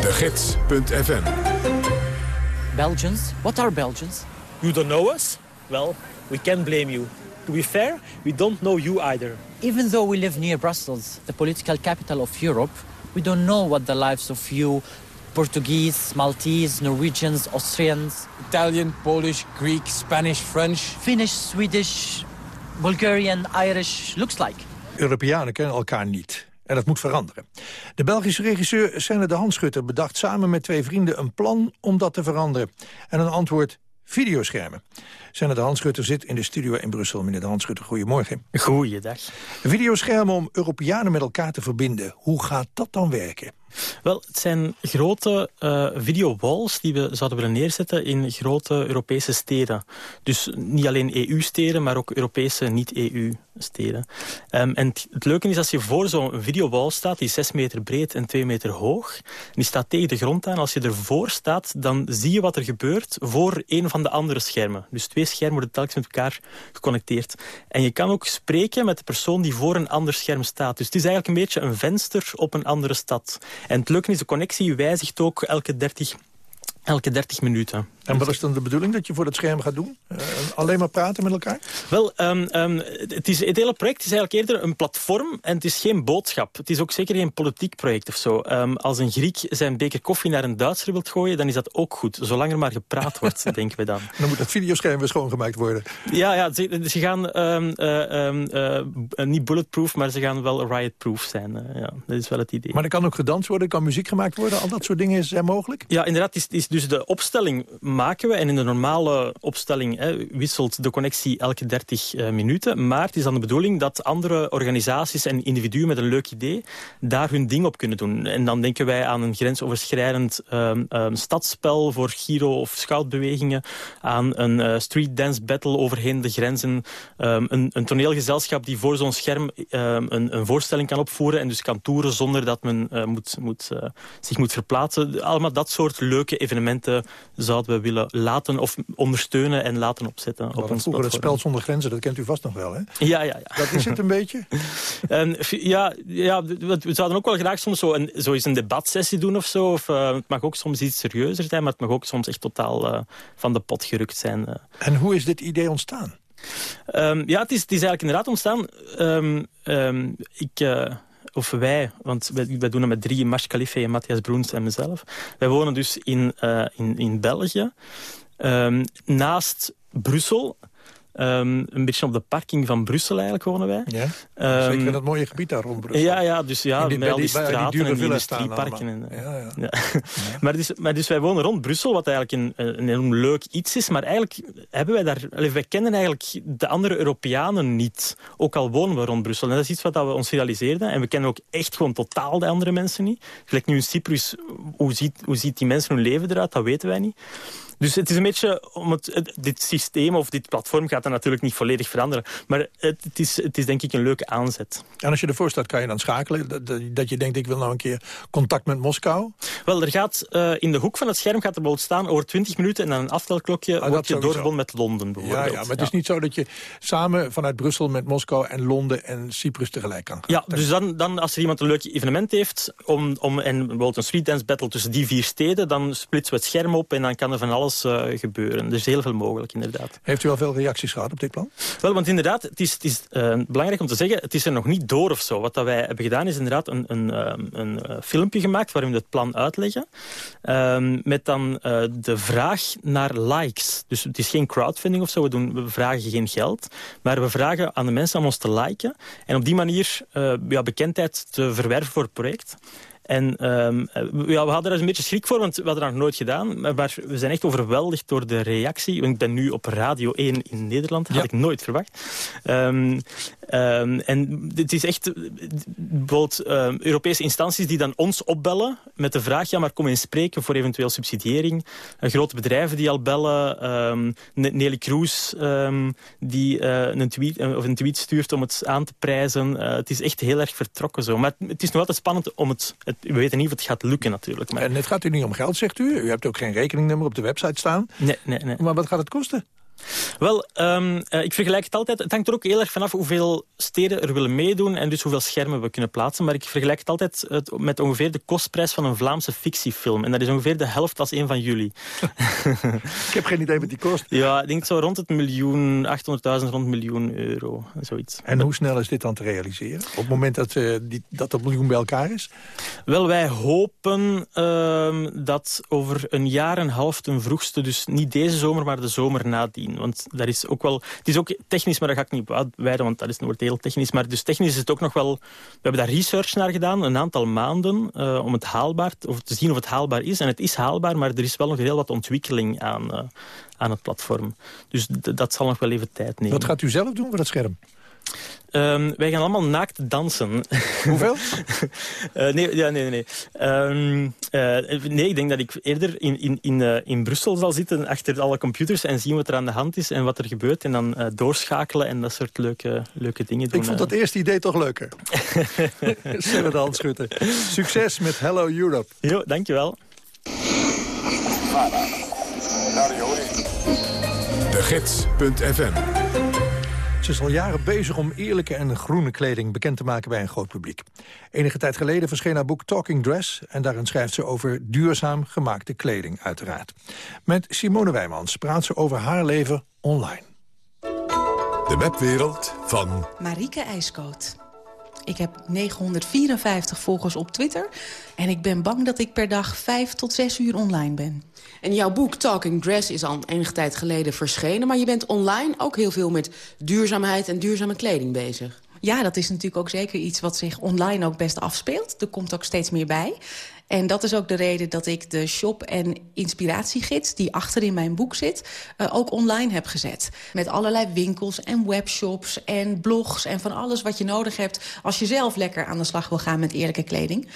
De Gids.fm Belgians? What are Belgians? You don't know us? Well, we can't blame you. To be fair, we don't know you either. Even though we live near Brussels, the political capital of Europe, we don't know what the lives of you Portuguese, Maltese, Norwegians, Austrians, Italian, Polish, Greek, Spanish, French, Finnish, Swedish, Bulgarian, Irish looks like. Europeanen kennen elkaar niet. En dat moet veranderen. De Belgische regisseur Senne de Hanschutter bedacht samen met twee vrienden een plan om dat te veranderen. En een antwoord videoschermen. Senne de Hanschutter zit in de studio in Brussel. Meneer de Hanschutter, goedemorgen. Goeiedag. Videoschermen om Europeanen met elkaar te verbinden. Hoe gaat dat dan werken? Wel, het zijn grote uh, videowalls die we zouden willen neerzetten in grote Europese steden. Dus niet alleen EU-steden, maar ook Europese niet-EU-steden. Um, en het, leuke is als je voor zo'n videowall staat, die is 6 meter breed en 2 meter hoog, en die staat tegen de grond aan. Als je ervoor staat, dan zie je wat er gebeurt voor een van de andere schermen. Dus twee schermen worden telkens met elkaar geconnecteerd. En je kan ook spreken met de persoon die voor een ander scherm staat. Dus het is eigenlijk een beetje een venster op een andere stad. En het leuke is, de connectie wijzigt ook elke 30, elke 30 minuten. En wat is dan de bedoeling dat je voor dat scherm gaat doen? Uh, alleen maar praten met elkaar? Wel, um, um, het, is, het hele project is eigenlijk eerder een platform en het is geen boodschap. Het is ook zeker geen politiek project of zo. Um, als een Griek zijn beker koffie naar een Duitser wilt gooien, dan is dat ook goed. Zolang er maar gepraat wordt, denken we dan. Dan moet het videoscherm weer schoongemaakt worden. Ja, ja ze, ze gaan uh, uh, niet bulletproof, maar ze gaan wel riotproof zijn. ja, dat is wel het idee. Maar er kan ook gedanst worden, er kan muziek gemaakt worden. Al dat soort dingen zijn mogelijk? Ja, inderdaad. Is, is dus de opstelling maken we. En in de normale opstelling hè, wisselt de connectie elke 30 uh, minuten. Maar het is dan de bedoeling dat andere organisaties en individuen met een leuk idee daar hun ding op kunnen doen. En dan denken wij aan een grensoverschrijdend um, stadsspel voor Giro of scoutbewegingen. Aan een uh, street dance battle overheen de grenzen. Um, een, een, toneelgezelschap die voor zo'n scherm een, een, voorstelling kan opvoeren. En dus kan toeren zonder dat men uh, moet, moet, zich moet verplaatsen. Allemaal dat soort leuke evenementen zouden we willen laten of ondersteunen en laten opzetten. op vroeger het spel zonder grenzen, dat kent u vast nog wel, hè? Ja, ja, ja. Dat is het een beetje? En, ja, ja, we zouden ook wel graag soms zo, een, zo eens een debatsessie doen of zo. Of, uh, het mag ook soms iets serieuzer zijn, maar het mag ook soms echt totaal uh, van de pot gerukt zijn. Uh. En hoe is dit idee ontstaan? Um, ja, het is, het is eigenlijk inderdaad ontstaan. Um, um, ik of wij, want wij, doen het met drie, Mars Khalife Matthias Broens en mezelf. Wij wonen dus in, uh, in, in België, um, naast Brussel. Um, een beetje op de parking van Brussel eigenlijk wonen wij. Ja, um, zeker in dat mooie gebied daar rond Brussel. Ja, ja dus ja, die, met al die, straten die en die industrieparken. En, ja, ja. ja. maar, dus, maar dus wij wonen rond Brussel, wat eigenlijk een, een enorm leuk iets is. Maar eigenlijk hebben wij daar... Wij kennen eigenlijk de andere Europeanen niet. Ook al wonen we rond Brussel. En dat is iets wat we ons realiseerden. En we kennen ook echt gewoon totaal de andere mensen niet. Gelijk nu in Cyprus, hoe ziet, hoe ziet die mensen hun leven eruit? Dat weten wij niet. Dus het is een beetje, om het, dit systeem of dit platform gaat dan natuurlijk niet volledig veranderen. Maar het, het, is, het is denk ik een leuke aanzet. En als je ervoor staat, kan je dan schakelen? Dat, dat je denkt, ik wil nou een keer contact met Moskou? Wel, er gaat uh, in de hoek van het scherm gaat er bijvoorbeeld staan over 20 minuten en dan een aftelklokje ah, je doorgebonden met Londen bijvoorbeeld. Ja, ja maar het is niet zo dat je samen vanuit Brussel met Moskou en Londen en Cyprus tegelijk kan gaan. Ja, dus dan, dan als er iemand een leuk evenement heeft om, om, en bijvoorbeeld een street dance battle tussen die vier steden, dan splitsen we het scherm op en dan kan er van alles uh, gebeuren. Er is heel veel mogelijk, inderdaad. Heeft u al veel reacties gehad op dit plan? Wel, want inderdaad, het is, het is uh, belangrijk om te zeggen, het is er nog niet door of zo. Wat dat wij hebben gedaan is inderdaad een, een, um, een uh, filmpje gemaakt waarin we het plan uitleggen. Um, met dan de vraag naar likes. Dus het is geen crowdfunding of zo, we, doen, we vragen geen geld. Maar we vragen aan de mensen om ons te liken. En op die manier ja, bekendheid te verwerven voor het project. En um, ja, we hadden er een beetje schrik voor, want we hadden dat nog nooit gedaan. Maar we zijn echt overweldigd door de reactie. Ik ben nu op Radio 1 in Nederland, ja. had ik nooit verwacht. Um, Ehm, en het is echt eh, bijvoorbeeld ehm, Europese instanties die dan ons opbellen met de vraag, ja, maar kom eens spreken voor eventueel subsidiëring. Uh, grote bedrijven die al bellen. Um, Nelly Kroes die uh, een, tweet, of een tweet stuurt om het aan te prijzen. het is echt heel erg vertrokken zo. Maar het is nog altijd spannend om het... het we weten niet of het gaat lukken natuurlijk. Maar... En het gaat u niet om geld, zegt u. U hebt ook geen rekeningnummer op de website staan. Nee, nee, nee. Maar wat gaat het kosten? Wel, um, uh, ik vergelijk het altijd. Het hangt er ook heel erg vanaf hoeveel steden er willen meedoen en dus hoeveel schermen we kunnen plaatsen. Maar ik vergelijk het altijd met ongeveer de kostprijs van een Vlaamse fictiefilm. En dat is ongeveer de helft als een van jullie. ik heb geen idee wat die kost. Ja, ik denk zo rond het miljoen, 800.000, rond miljoen euro, zoiets. En hoe snel is dit dan te realiseren? Op het moment dat uh, die, dat, dat miljoen bij elkaar is? Wel, wij hopen uh, dat over een jaar en een half ten vroegste, dus niet deze zomer, maar de zomer nadien want dat is ook wel... Het is ook technisch, maar daar ga ik niet op uitweiden, want dat is, wordt heel technisch. Maar dus technisch is het ook nog wel... We hebben daar research naar gedaan, een aantal maanden, uh, om het haalbaar, of te zien of het haalbaar is. En het is haalbaar, maar er is wel nog heel wat ontwikkeling aan, uh, aan het platform. Dus dat zal nog wel even tijd nemen. Wat gaat u zelf doen voor het scherm? Um, wij gaan allemaal naakt dansen. Hoeveel? uh, nee, ja, nee, nee. Um, uh, nee, ik denk dat ik eerder in, in, in, uh, in Brussel zal zitten achter alle computers en zien wat er aan de hand is en wat er gebeurt. En dan doorschakelen en dat soort leuke, leuke dingen doen. Ik vond dat eerste idee toch leuker. Zullen de handschutten. Succes met Hello Europe. Jo, dankjewel. De Gids.fm is al jaren bezig om eerlijke en groene kleding bekend te maken bij een groot publiek. Enige tijd geleden verscheen haar boek Talking Dress... en daarin schrijft ze over duurzaam gemaakte kleding, uiteraard. Met Simone Wijmans praat ze over haar leven online. De webwereld van... Marieke IJskoot. Ik heb 954 volgers op Twitter. En ik ben bang dat ik per dag 5 tot 6 uur online ben. En jouw boek Talking Dress is al enige tijd geleden verschenen... maar je bent online ook heel veel met duurzaamheid en duurzame kleding bezig. Ja, dat is natuurlijk ook zeker iets wat zich online ook best afspeelt. Er komt ook steeds meer bij. En dat is ook de reden dat ik de shop- en inspiratiegids... die achter in mijn boek zit, uh, ook online heb gezet. Met allerlei winkels en webshops en blogs... en van alles wat je nodig hebt als je zelf lekker aan de slag wil gaan met eerlijke kleding.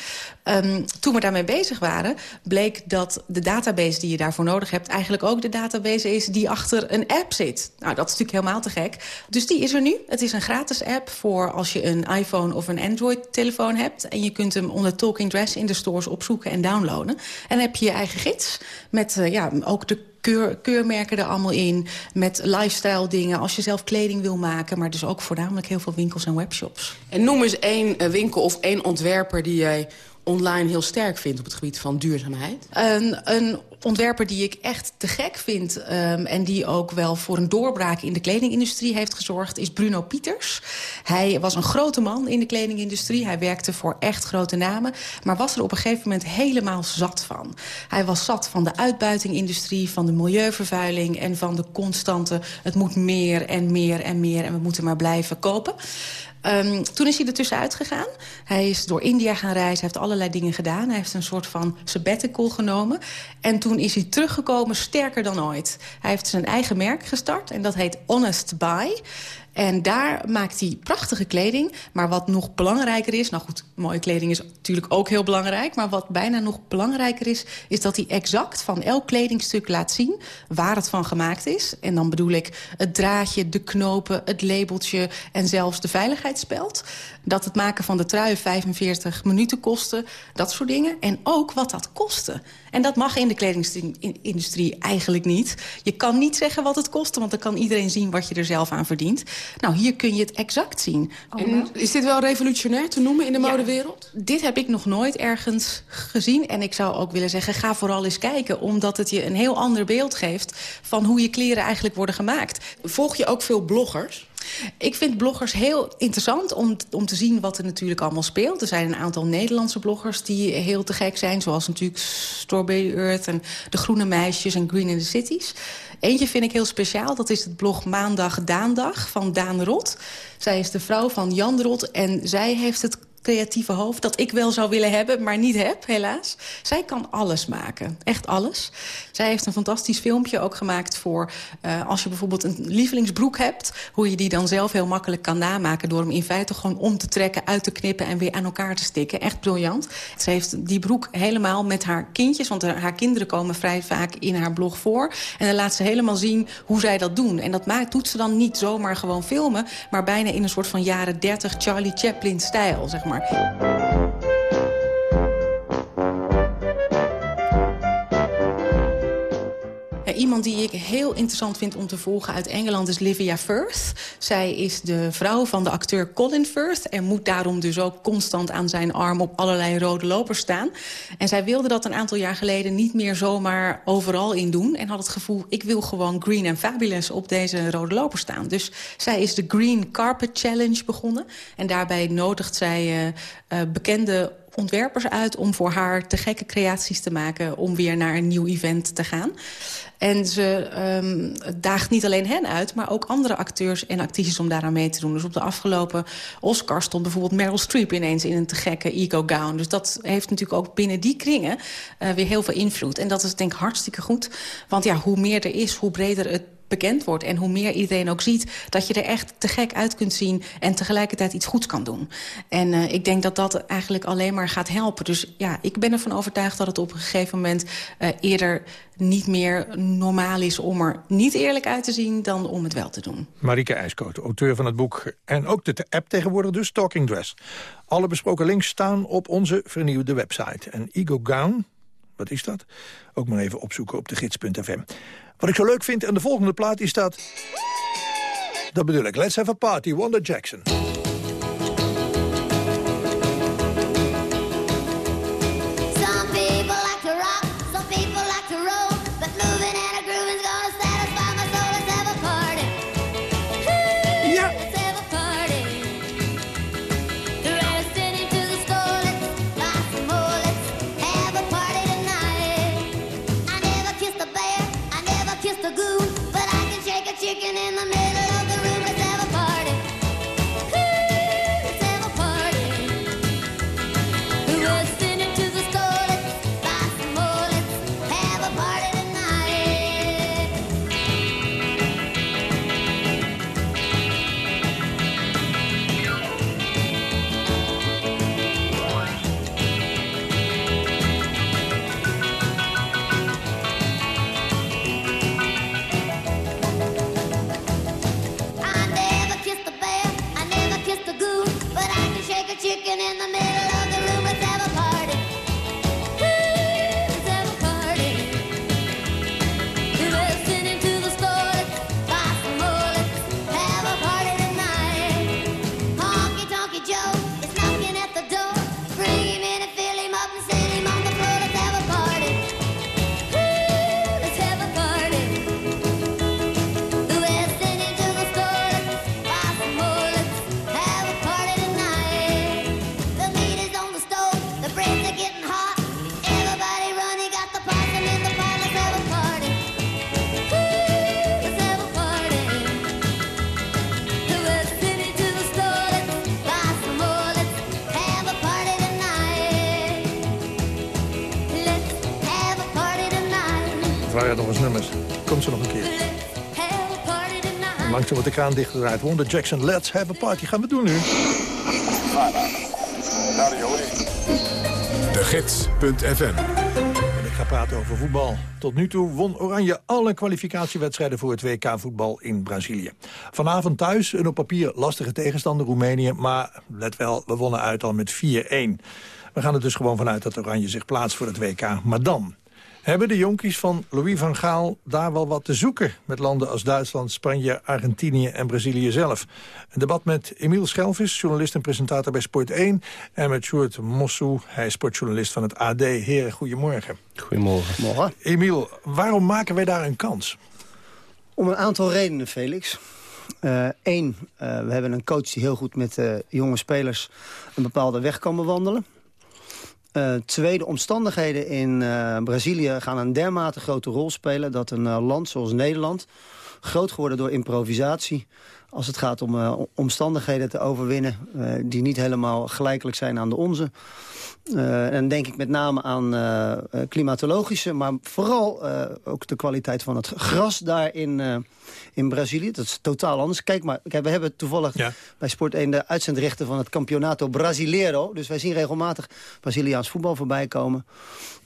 Um, toen we daarmee bezig waren, bleek dat de database die je daarvoor nodig hebt... eigenlijk ook de database is die achter een app zit. Nou, dat is natuurlijk helemaal te gek. Dus die is er nu. Het is een gratis app voor als je een iPhone of een Android-telefoon hebt. En je kunt hem onder Talking Dress in de stores op zoeken en downloaden. En dan heb je je eigen gids met uh, ja, ook de keur, keurmerken er allemaal in. Met lifestyle dingen, als je zelf kleding wil maken. Maar dus ook voornamelijk heel veel winkels en webshops. En noem eens één uh, winkel of één ontwerper die jij online heel sterk vindt op het gebied van duurzaamheid? Een, een ontwerper die ik echt te gek vind... Um, en die ook wel voor een doorbraak in de kledingindustrie heeft gezorgd... is Bruno Pieters. Hij was een grote man in de kledingindustrie. Hij werkte voor echt grote namen. Maar was er op een gegeven moment helemaal zat van. Hij was zat van de uitbuitingindustrie, van de milieuvervuiling... en van de constante, het moet meer en meer en meer... en we moeten maar blijven kopen. Um, toen is hij er tussenuit gegaan. Hij is door India gaan reizen, heeft allerlei dingen gedaan. Hij heeft een soort van sabbatical genomen. En toen is hij teruggekomen sterker dan ooit. Hij heeft zijn eigen merk gestart en dat heet Honest Buy. En daar maakt hij prachtige kleding. Maar wat nog belangrijker is... nou goed, mooie kleding is natuurlijk ook heel belangrijk... maar wat bijna nog belangrijker is... is dat hij exact van elk kledingstuk laat zien... waar het van gemaakt is. En dan bedoel ik het draadje, de knopen, het labeltje... en zelfs de veiligheidsspeld. Dat het maken van de trui 45 minuten kostte. Dat soort dingen. En ook wat dat kostte. En dat mag in de kledingindustrie eigenlijk niet. Je kan niet zeggen wat het kostte, want dan kan iedereen zien wat je er zelf aan verdient. Nou, hier kun je het exact zien. Oh, en is dit wel revolutionair te noemen in de modewereld? Dit heb ik nog nooit ergens gezien. En ik zou ook willen zeggen, ga vooral eens kijken. Omdat het je een heel ander beeld geeft van hoe je kleren eigenlijk worden gemaakt. Volg je ook veel bloggers? Ik vind bloggers heel interessant om, om te zien wat er natuurlijk allemaal speelt. Er zijn een aantal Nederlandse bloggers die heel te gek zijn. Zoals natuurlijk Strawberry Earth en De Groene Meisjes en Green in the Cities. Eentje vind ik heel speciaal. Dat is het blog Maandag Daandag van Daan Rot. Zij is de vrouw van Jan Rot en zij heeft het creatieve hoofd dat ik wel zou willen hebben, maar niet heb, helaas. Zij kan alles maken, echt alles. Zij heeft een fantastisch filmpje ook gemaakt voor... Uh, als je bijvoorbeeld een lievelingsbroek hebt... hoe je die dan zelf heel makkelijk kan namaken... door hem in feite gewoon om te trekken, uit te knippen... en weer aan elkaar te stikken. Echt briljant. Ze heeft die broek helemaal met haar kindjes... want haar kinderen komen vrij vaak in haar blog voor. En dan laat ze helemaal zien hoe zij dat doen. En dat maakt, doet ze dan niet zomaar gewoon filmen... maar bijna in een soort van jaren 30 Charlie Chaplin-stijl, zeg maar. Iemand die ik heel interessant vind om te volgen uit Engeland is Livia Firth. Zij is de vrouw van de acteur Colin Firth... en moet daarom dus ook constant aan zijn arm op allerlei rode lopers staan. En zij wilde dat een aantal jaar geleden niet meer zomaar overal in doen... en had het gevoel, ik wil gewoon green en fabulous op deze rode loper staan. Dus zij is de Green Carpet Challenge begonnen. En daarbij nodigt zij uh, uh, bekende ontwerpers uit om voor haar te gekke creaties te maken... om weer naar een nieuw event te gaan. En ze um, daagt niet alleen hen uit, maar ook andere acteurs en actrices om daaraan mee te doen. Dus op de afgelopen Oscar stond bijvoorbeeld Meryl Streep ineens in een te gekke ego-gown. Dus dat heeft natuurlijk ook binnen die kringen uh, weer heel veel invloed. En dat is denk ik hartstikke goed. Want ja, hoe meer er is, hoe breder het bekend wordt. En hoe meer iedereen ook ziet dat je er echt te gek uit kunt zien... en tegelijkertijd iets goeds kan doen. En uh, ik denk dat dat eigenlijk alleen maar gaat helpen. Dus ja, ik ben ervan overtuigd dat het op een gegeven moment... Uh, eerder niet meer normaal is om er niet eerlijk uit te zien... dan om het wel te doen. Marike IJskoot, auteur van het boek en ook de app tegenwoordig dus, Talking Dress. Alle besproken links staan op onze vernieuwde website. En Ego Gown, wat is dat? Ook maar even opzoeken op de gids.fm. Wat ik zo leuk vind aan de volgende plaat is dat... Dat bedoel ik. Let's have a party, Wanda Jackson. Langzaam wordt de kraan dichter Wonder Jackson, let's have a party. Gaan we doen nu. De Gids.fm ik ga praten over voetbal. Tot nu toe won Oranje alle kwalificatiewedstrijden voor het WK-voetbal in Brazilië. Vanavond thuis een op papier lastige tegenstander Roemenië. Maar let wel, we wonnen uit al met 4-1. We gaan er dus gewoon vanuit dat Oranje zich plaatst voor het WK. Maar dan, hebben de jonkies van Louis van Gaal daar wel wat te zoeken... met landen als Duitsland, Spanje, Argentinië en Brazilië zelf? Een debat met Emiel Schelvis, journalist en presentator bij Sport 1... en met Sjoerd Mossou, hij is sportjournalist van het AD. Heren, goedemorgen. Goedemorgen. Morgen. Emiel, waarom maken wij daar een kans? Om een aantal redenen, Felix. Eén, uh, uh, we hebben een coach die heel goed met uh, jonge spelers... een bepaalde weg kan bewandelen. Uh, tweede omstandigheden in uh, Brazilië gaan een dermate grote rol spelen... dat een uh, land zoals Nederland groot geworden door improvisatie. Als het gaat om omstandigheden te overwinnen... Die niet helemaal gelijkelijk zijn aan de onze. Uh, en dan denk ik met name aan klimatologische... maar vooral ook de kwaliteit van het gras daar in, in Brazilië. Dat is totaal anders. Kijk maar, kijk, we hebben toevallig ja. bij Sport 1 de uitzendrechten van het Campeonato Brasileiro. Dus wij zien regelmatig Braziliaans voetbal voorbij komen.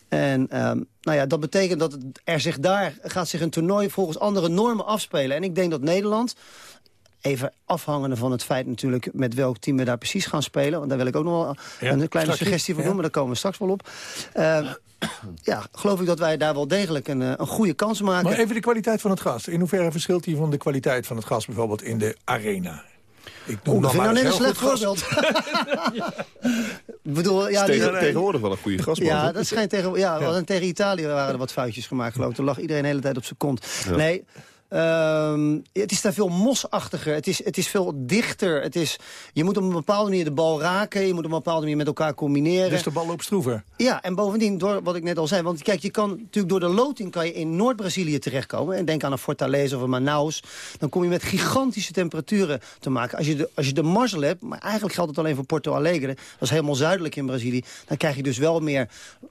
En um, nou ja, dat betekent dat er zich daar gaat zich een toernooi volgens andere normen afspelen. En ik denk dat Nederland Even afhangende van het feit natuurlijk met welk team we daar precies gaan spelen. Want daar wil ik ook nog wel ja, een kleine suggestie voor doen, maar daar komen we straks wel op. Uh, ja, geloof ik dat wij daar wel degelijk een, een goede kans maken. Maar even de kwaliteit van het gas. In hoeverre verschilt die van de kwaliteit van het gas bijvoorbeeld in de arena? Ik noem dat ik nou net een slecht voorbeeld. ik bedoel, ja, tegen, die, tegenwoordig wel een goede gasman. Ja, dat schijnt tegen, ja, ja. tegen Italië waren er wat foutjes gemaakt, geloof ik. Toen lag iedereen de hele tijd op zijn kont. Nee, Um, het is daar veel mosachtiger. Het is, het is veel dichter. Het is, je moet op een bepaalde manier de bal raken. Je moet op een bepaalde manier met elkaar combineren. Dus de bal loopt stroever. Ja, en bovendien, door wat ik net al zei. Want kijk, je kan natuurlijk door de loting kan je in Noord-Brazilië terechtkomen. En denk aan een Fortaleza of een Manaus. Dan kom je met gigantische temperaturen te maken. Als je de, als je de mazzel hebt, maar eigenlijk geldt het alleen voor Porto Alegre. Dat is helemaal zuidelijk in Brazilië. Dan krijg je dus wel meer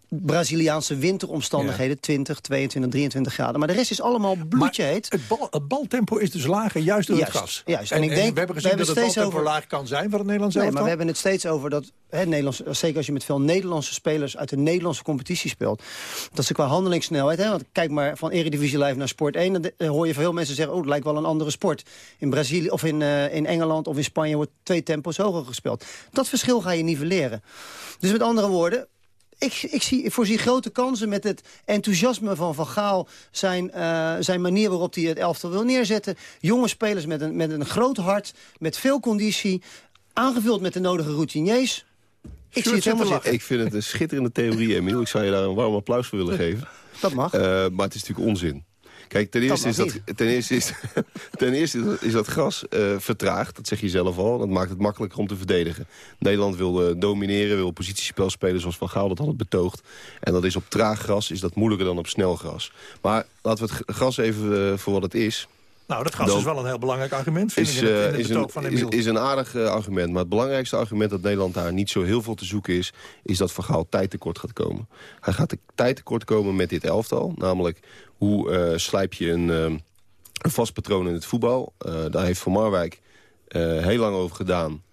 Braziliaanse winteromstandigheden. 20, 22, 23 graden. Maar de rest is allemaal bloedje heet bal, het baltempo is dus lager, juist door het gas. Juist. En, en, ik denk, we hebben gezien we hebben dat het baltempo over... laag kan zijn van het Nederlands Nee, maar we hebben het steeds over dat, hè, Nederlands, zeker als je met veel Nederlandse spelers uit de Nederlandse competitie speelt, dat ze qua handelingssnelheid, hè, want kijk maar van Eredivisie Live naar Sport 1, dan hoor je veel mensen zeggen, oh, het lijkt wel een andere sport. In Brazilië of in, uh, in Engeland of in Spanje wordt twee tempo's hoger gespeeld. Dat verschil ga je nivelleren. Dus met andere woorden, ik, ik, zie, ik voorzie grote kansen met het enthousiasme van Van Gaal. Zijn, uh, zijn manier waarop hij het elftal wil neerzetten. Jonge spelers met een, met een groot hart, met veel conditie. Aangevuld met de nodige routiniers. Ik zie het helemaal Ik vind het een schitterende theorie, Emiel. Ik zou je daar een warm applaus voor willen geven. Dat mag. Uh, maar het is natuurlijk onzin. Kijk, ten eerste, is dat, ten eerste, is, ten eerste is dat gras uh, vertraagd. Dat zeg je zelf al. Dat maakt het makkelijker om te verdedigen. Nederland wil uh, domineren, wil positiespel spelen zoals Van Gaal dat had het betoogd. En dat is op traag gras is dat moeilijker dan op snel gras. Maar laten we het gras even uh, voor wat het is. Nou, dat gas is wel een heel belangrijk argument, vind is, ik, in het, in is, een, van is, is, een aardig uh, argument. Maar het belangrijkste argument dat Nederland daar niet zo heel veel te zoeken is... is dat Van Gaal tijd tekort gaat komen. Hij gaat de tijd tekort komen met dit elftal. Namelijk, hoe uh, slijp je een, uh, een, vast patroon in het voetbal? daar heeft Van Marwijk heel lang over gedaan.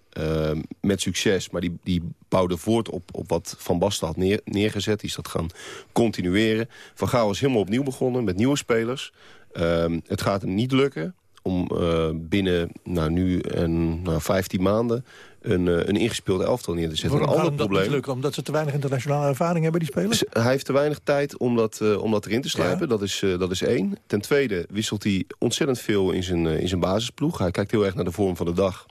met succes, maar die, die bouwde voort op, op wat Van Basten had neer, neergezet. Die is dat gaan continueren. Van Gaal is helemaal opnieuw begonnen met nieuwe spelers. Um, het gaat hem niet lukken om uh, binnen nou, nu een, nou, 15 maanden een, uh, een ingespeeld elftal neer te zetten. Waarom een ander probleem. lukken? Omdat ze te weinig internationale ervaring hebben, die spelers? Dus hij heeft te weinig tijd om dat, uh, om dat erin te slijpen. Ja. Dat, is, dat is één. Ten tweede wisselt hij ontzettend veel in zijn, in zijn basisploeg. Hij kijkt heel erg naar de vorm van de dag.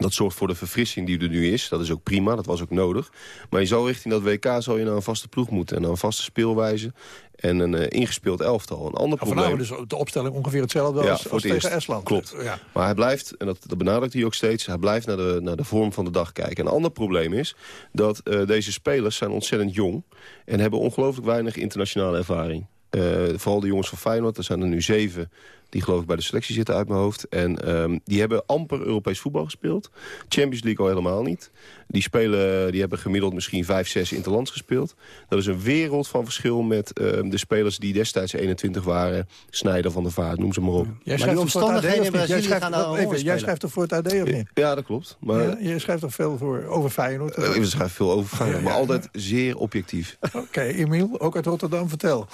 Dat zorgt voor de verfrissing die er nu is. Dat is ook prima, dat was ook nodig. Maar je zou richting dat WK zou je naar een vaste ploeg moeten. En naar een vaste speelwijze en een uh, ingespeeld elftal. Een ander ja, probleem... dus de opstelling ongeveer hetzelfde ja, als, als tegen Estland. Klopt. Ja. Maar hij blijft, en dat, dat benadrukt hij ook steeds... hij blijft naar de, naar de vorm van de dag kijken. Een ander probleem is dat uh, deze spelers zijn ontzettend jong... en hebben ongelooflijk weinig internationale ervaring. Uh, vooral de jongens van Feyenoord, er zijn er nu zeven die geloof ik bij de selectie zitten uit mijn hoofd. En um, die hebben amper Europees voetbal gespeeld. Champions League al helemaal niet. Die, spelen, die hebben gemiddeld misschien vijf, zes interlands gespeeld. Dat is een wereld van verschil met um, de spelers die destijds 21 waren. Snijder van de Vaart, noem ze maar op. Jij schrijft maar omstandigheden in Brazilië gaan daar even, Jij schrijft toch voor het AD of niet? Ja, dat klopt. Maar, ja, je schrijft toch veel voor, over Feyenoord? Uh, ik schrijf veel over Feyenoord, maar altijd zeer objectief. Oké, okay, Emiel, ook uit Rotterdam, vertel.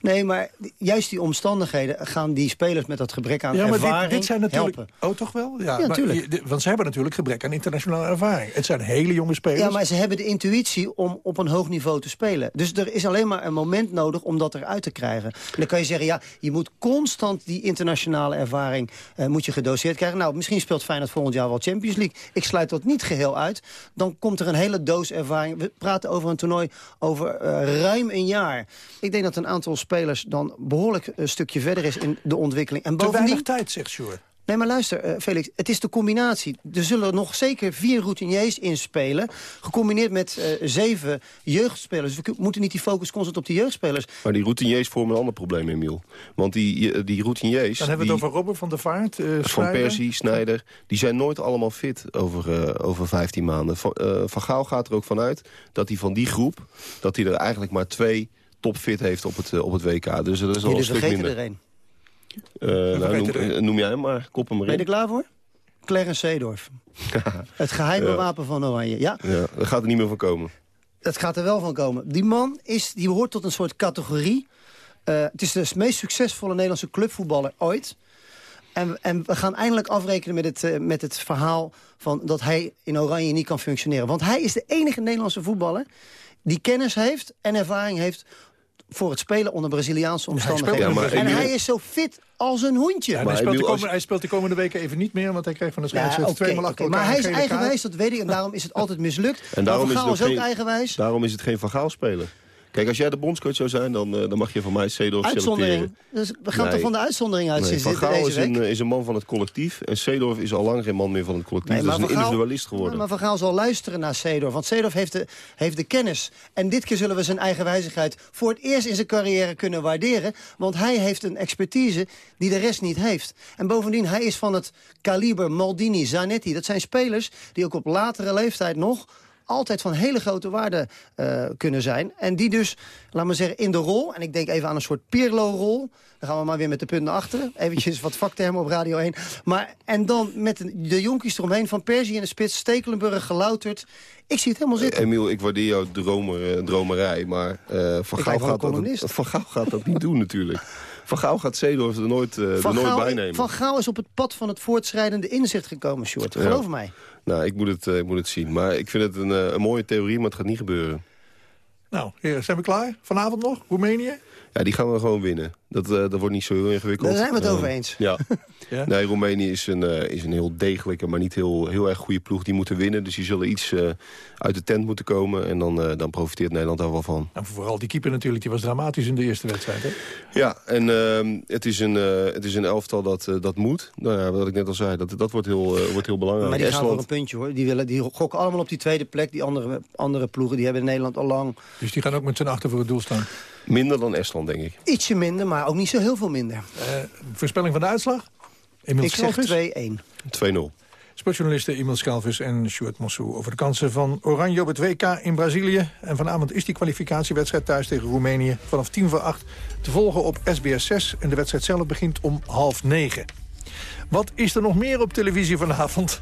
Nee, maar juist die omstandigheden gaan die spelers met dat gebrek aan ja, maar ervaring dit, dit zijn natuurlijk, helpen. Oh, toch wel? Ja, ja natuurlijk. Want ze hebben natuurlijk gebrek aan internationale ervaring. Het zijn hele jonge spelers. Ja, maar ze hebben de intuïtie om op een hoog niveau te spelen. Dus er is alleen maar een moment nodig om dat eruit te krijgen. En dan kan je zeggen, ja, je moet constant die internationale ervaring uh, moet je gedoseerd krijgen. Nou, misschien speelt Feyenoord volgend jaar wel Champions League. Ik sluit dat niet geheel uit. Dan komt er een hele doos ervaring. We praten over een toernooi over uh, ruim een jaar. Ik denk dat een aantal spelers dan behoorlijk een stukje verder is in de ontwikkeling. En bovendien... Te weinig tijd, zegt Sjoerd. Nee, maar luister, eh, Felix, het is de combinatie. Er zullen nog zeker vier routiniers inspelen. Gecombineerd met eh, zeven jeugdspelers. We moeten niet die focus constant op die jeugdspelers. Maar die routiniers vormen een ander probleem, Emiel. Want die, die routiniers... Dan hebben we het over Robben van der Vaart, uh, Van. Persie, Snijder. Die zijn nooit allemaal fit over, uh, over 15 maanden. Van, uh, van Gaal gaat er ook vanuit dat hij van die groep... dat hij er eigenlijk maar twee topfit heeft op het, op het WK. Dus dat is al een stuk minder. er een. Uh, nou, noem, noem, jij hem maar, kop hem erin. Ben je er klaar voor? Clarence Seedorf. het geheime ja. wapen van Oranje. Ja. ja, daar gaat er niet meer van komen. Dat gaat er wel van komen. Die man is, die hoort tot een soort categorie. Uh, het is de meest succesvolle Nederlandse clubvoetballer ooit. En, en we gaan eindelijk afrekenen met het, uh, met het verhaal... Van dat hij in Oranje niet kan functioneren. Want hij is de enige Nederlandse voetballer... die kennis heeft en ervaring heeft voor het spelen onder Braziliaanse omstandigheden. Ja, maar, en hij is zo fit als een hondje. Ja, hij, speelt de komende, hij, speelt de komende, weken even niet meer, want hij kreeg van de scheidsrechter ja, okay, twee okay, Maar hij is eigenwijs, dat weet ik, en daarom is het altijd mislukt. En daarom is, het is ook geen, eigenwijs. Daarom is het geen Van Gaal speler. Kijk, als jij de bondscoach zou zijn, dan, uh, dan mag je van mij Seedorf Uitzondering. Dus we gaan nee. toch van de uitzondering uit nee, Van Gaal is een, is een man van het collectief. En Seedorf is al lang geen man meer van het collectief. Nee, dat is een Gaal, individualist geworden. Maar Van Gaal zal luisteren naar Seedorf. Want Seedorf heeft de, heeft de kennis. En dit keer zullen we zijn eigen wijzigheid voor het eerst in zijn carrière kunnen waarderen. Want hij heeft een expertise die de rest niet heeft. En bovendien, hij is van het kaliber Maldini, Zanetti. Dat zijn spelers die ook op latere leeftijd nog altijd van hele grote waarde uh, kunnen zijn. En die dus, laat maar zeggen, in de rol... en ik denk even aan een soort Pirlo-rol... dan gaan we maar weer met de punten achter. Eventjes wat vaktermen op Radio 1. Maar, en dan met de, de jonkies eromheen van Persie in de spits... Stekelenburg gelouterd. Ik zie het helemaal zitten. Emiel, ik waardeer jouw dromer, dromerij, maar uh, van, Gaal gaat dat, van Gaal gaat dat niet doen natuurlijk. Van Gaal gaat Zeedorf er nooit, uh, er nooit bij nemen. Van Gaal is op het pad van het voortschrijdende inzicht gekomen, Short. Geloof ja. mij. Nou, ik moet, het, uh, ik moet het zien. Maar ik vind het een, uh, een mooie theorie, maar het gaat niet gebeuren. Nou, heren, zijn we klaar? Vanavond nog? Roemenië? Ja, die gaan we gewoon winnen. Dat, uh, dat wordt niet zo heel ingewikkeld. Daar zijn we het over eens. Ja. ja. Nee, Roemenië is een, uh, is een heel degelijke, maar niet heel, heel erg goede ploeg. Die moeten winnen, dus die zullen iets uh, uit de tent moeten komen. En dan, dan profiteert Nederland daar wel van. En vooral die keeper natuurlijk, die was dramatisch in de eerste wedstrijd. Hè? Ja, en ehm, het, is een, het is een elftal dat, dat moet. Nou ja, wat ik net al zei, dat, dat wordt, heel, wordt heel belangrijk. Maar die Estland... gaan voor een puntje hoor. Die, willen, die gokken allemaal op die tweede plek. Die andere, andere ploegen, die hebben in Nederland al lang... Dus die gaan ook met z'n achter voor het doel staan? Minder dan Estland, denk ik. Ietsje minder, maar ook niet zo heel veel minder. Uh, voorspelling van de uitslag? Emil ik zeg 2-1. 2-0. Sportjournalisten Emil Schelvis en Stuart Mossou over de kansen van Oranje op het WK in Brazilië. En vanavond is die kwalificatiewedstrijd thuis tegen Roemenië vanaf 10 voor 8 te volgen op SBS 6. En de wedstrijd zelf begint om half 9. Wat is er nog meer op televisie vanavond?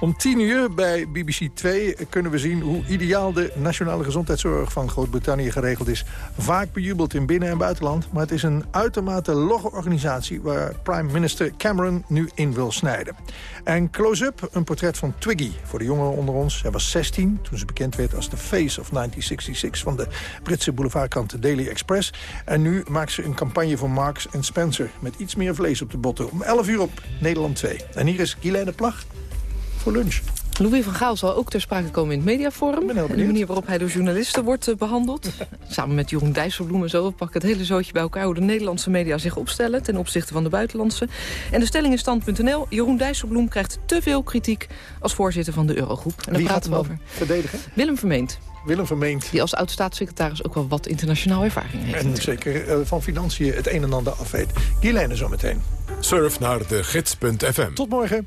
Om 10 uur bij BBC 2 kunnen we zien hoe ideaal de nationale gezondheidszorg van Groot-Brittannië geregeld is. Vaak bejubeld in binnen- en buitenland, maar het is een uitermate logge organisatie waar prime minister Cameron nu in wil snijden. En Close-up, een portret van Twiggy voor de jongeren onder ons. Zij was 16 toen ze bekend werd als de face of 1966 van de Britse boulevardkrant Daily Express. En nu maakt ze een campagne voor Marks Spencer met iets meer vlees op de botten. Om 11 uur op Nederland 2. En hier is Guylaine Plag voor lunch. Louis van Gaal zal ook ter sprake komen in het mediaforum. En de manier waarop hij door journalisten wordt uh, behandeld. Samen met Jeroen Dijsselbloem en zo pak het hele zootje bij elkaar... hoe de Nederlandse media zich opstellen ten opzichte van de buitenlandse. En de stelling in stand.nl. Jeroen Dijsselbloem krijgt te veel kritiek als voorzitter van de Eurogroep. En daar Wie praten we over. verdedigen? Willem Vermeend. Willem Vermeend. Die als oud-staatssecretaris ook wel wat internationaal ervaring heeft. En natuurlijk. zeker uh, van financiën het een en ander afweet. Guylaine zometeen. Surf naar de gids.fm. Tot morgen.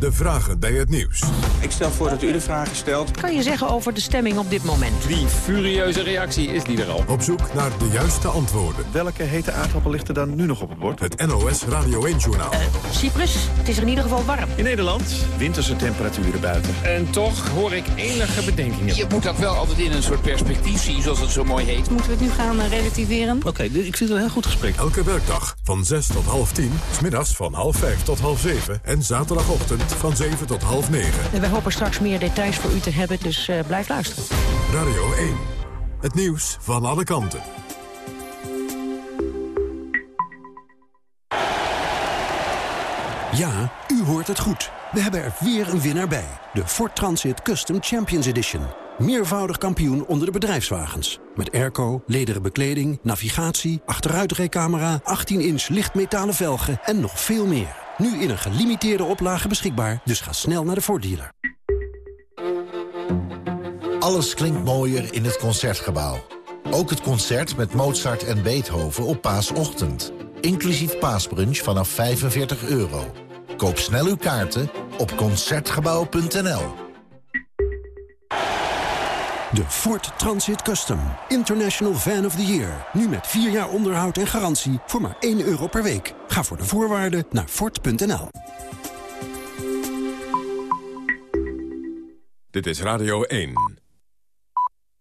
De vragen bij het nieuws. Ik stel voor dat u de vragen stelt. Kan je zeggen over de stemming op dit moment? Die furieuze reactie is die er al. Op zoek naar de juiste antwoorden. Welke hete aardappel ligt er dan nu nog op het bord? Het NOS Radio 1-journaal. Uh, Cyprus, het is er in ieder geval warm. In Nederland, winterse temperaturen buiten. En toch hoor ik enige bedenkingen. Je moet dat wel altijd in een soort perspectief zien, zoals het zo mooi heet. Moeten we het nu gaan uh, relativeren? Oké, okay, ik vind het een heel goed gesprek. Elke werkdag van 6 tot half 10, smiddags van half 5 tot half 7... en zaterdagochtend van 7 tot half 9. En we hopen straks meer details voor u te hebben, dus uh, blijf luisteren. Radio 1, het nieuws van alle kanten. Ja, u hoort het goed. We hebben er weer een winnaar bij. De Ford Transit Custom Champions Edition. Meervoudig kampioen onder de bedrijfswagens. Met airco, lederen bekleding, navigatie, achteruitrijcamera... 18-inch lichtmetalen velgen en nog veel meer. Nu in een gelimiteerde oplage beschikbaar, dus ga snel naar de voordealer. Alles klinkt mooier in het Concertgebouw. Ook het concert met Mozart en Beethoven op paasochtend. Inclusief paasbrunch vanaf 45 euro. Koop snel uw kaarten op Concertgebouw.nl. De Ford Transit Custom. International Van of the Year. Nu met 4 jaar onderhoud en garantie voor maar 1 euro per week. Ga voor de voorwaarden naar Ford.nl. Dit is Radio 1.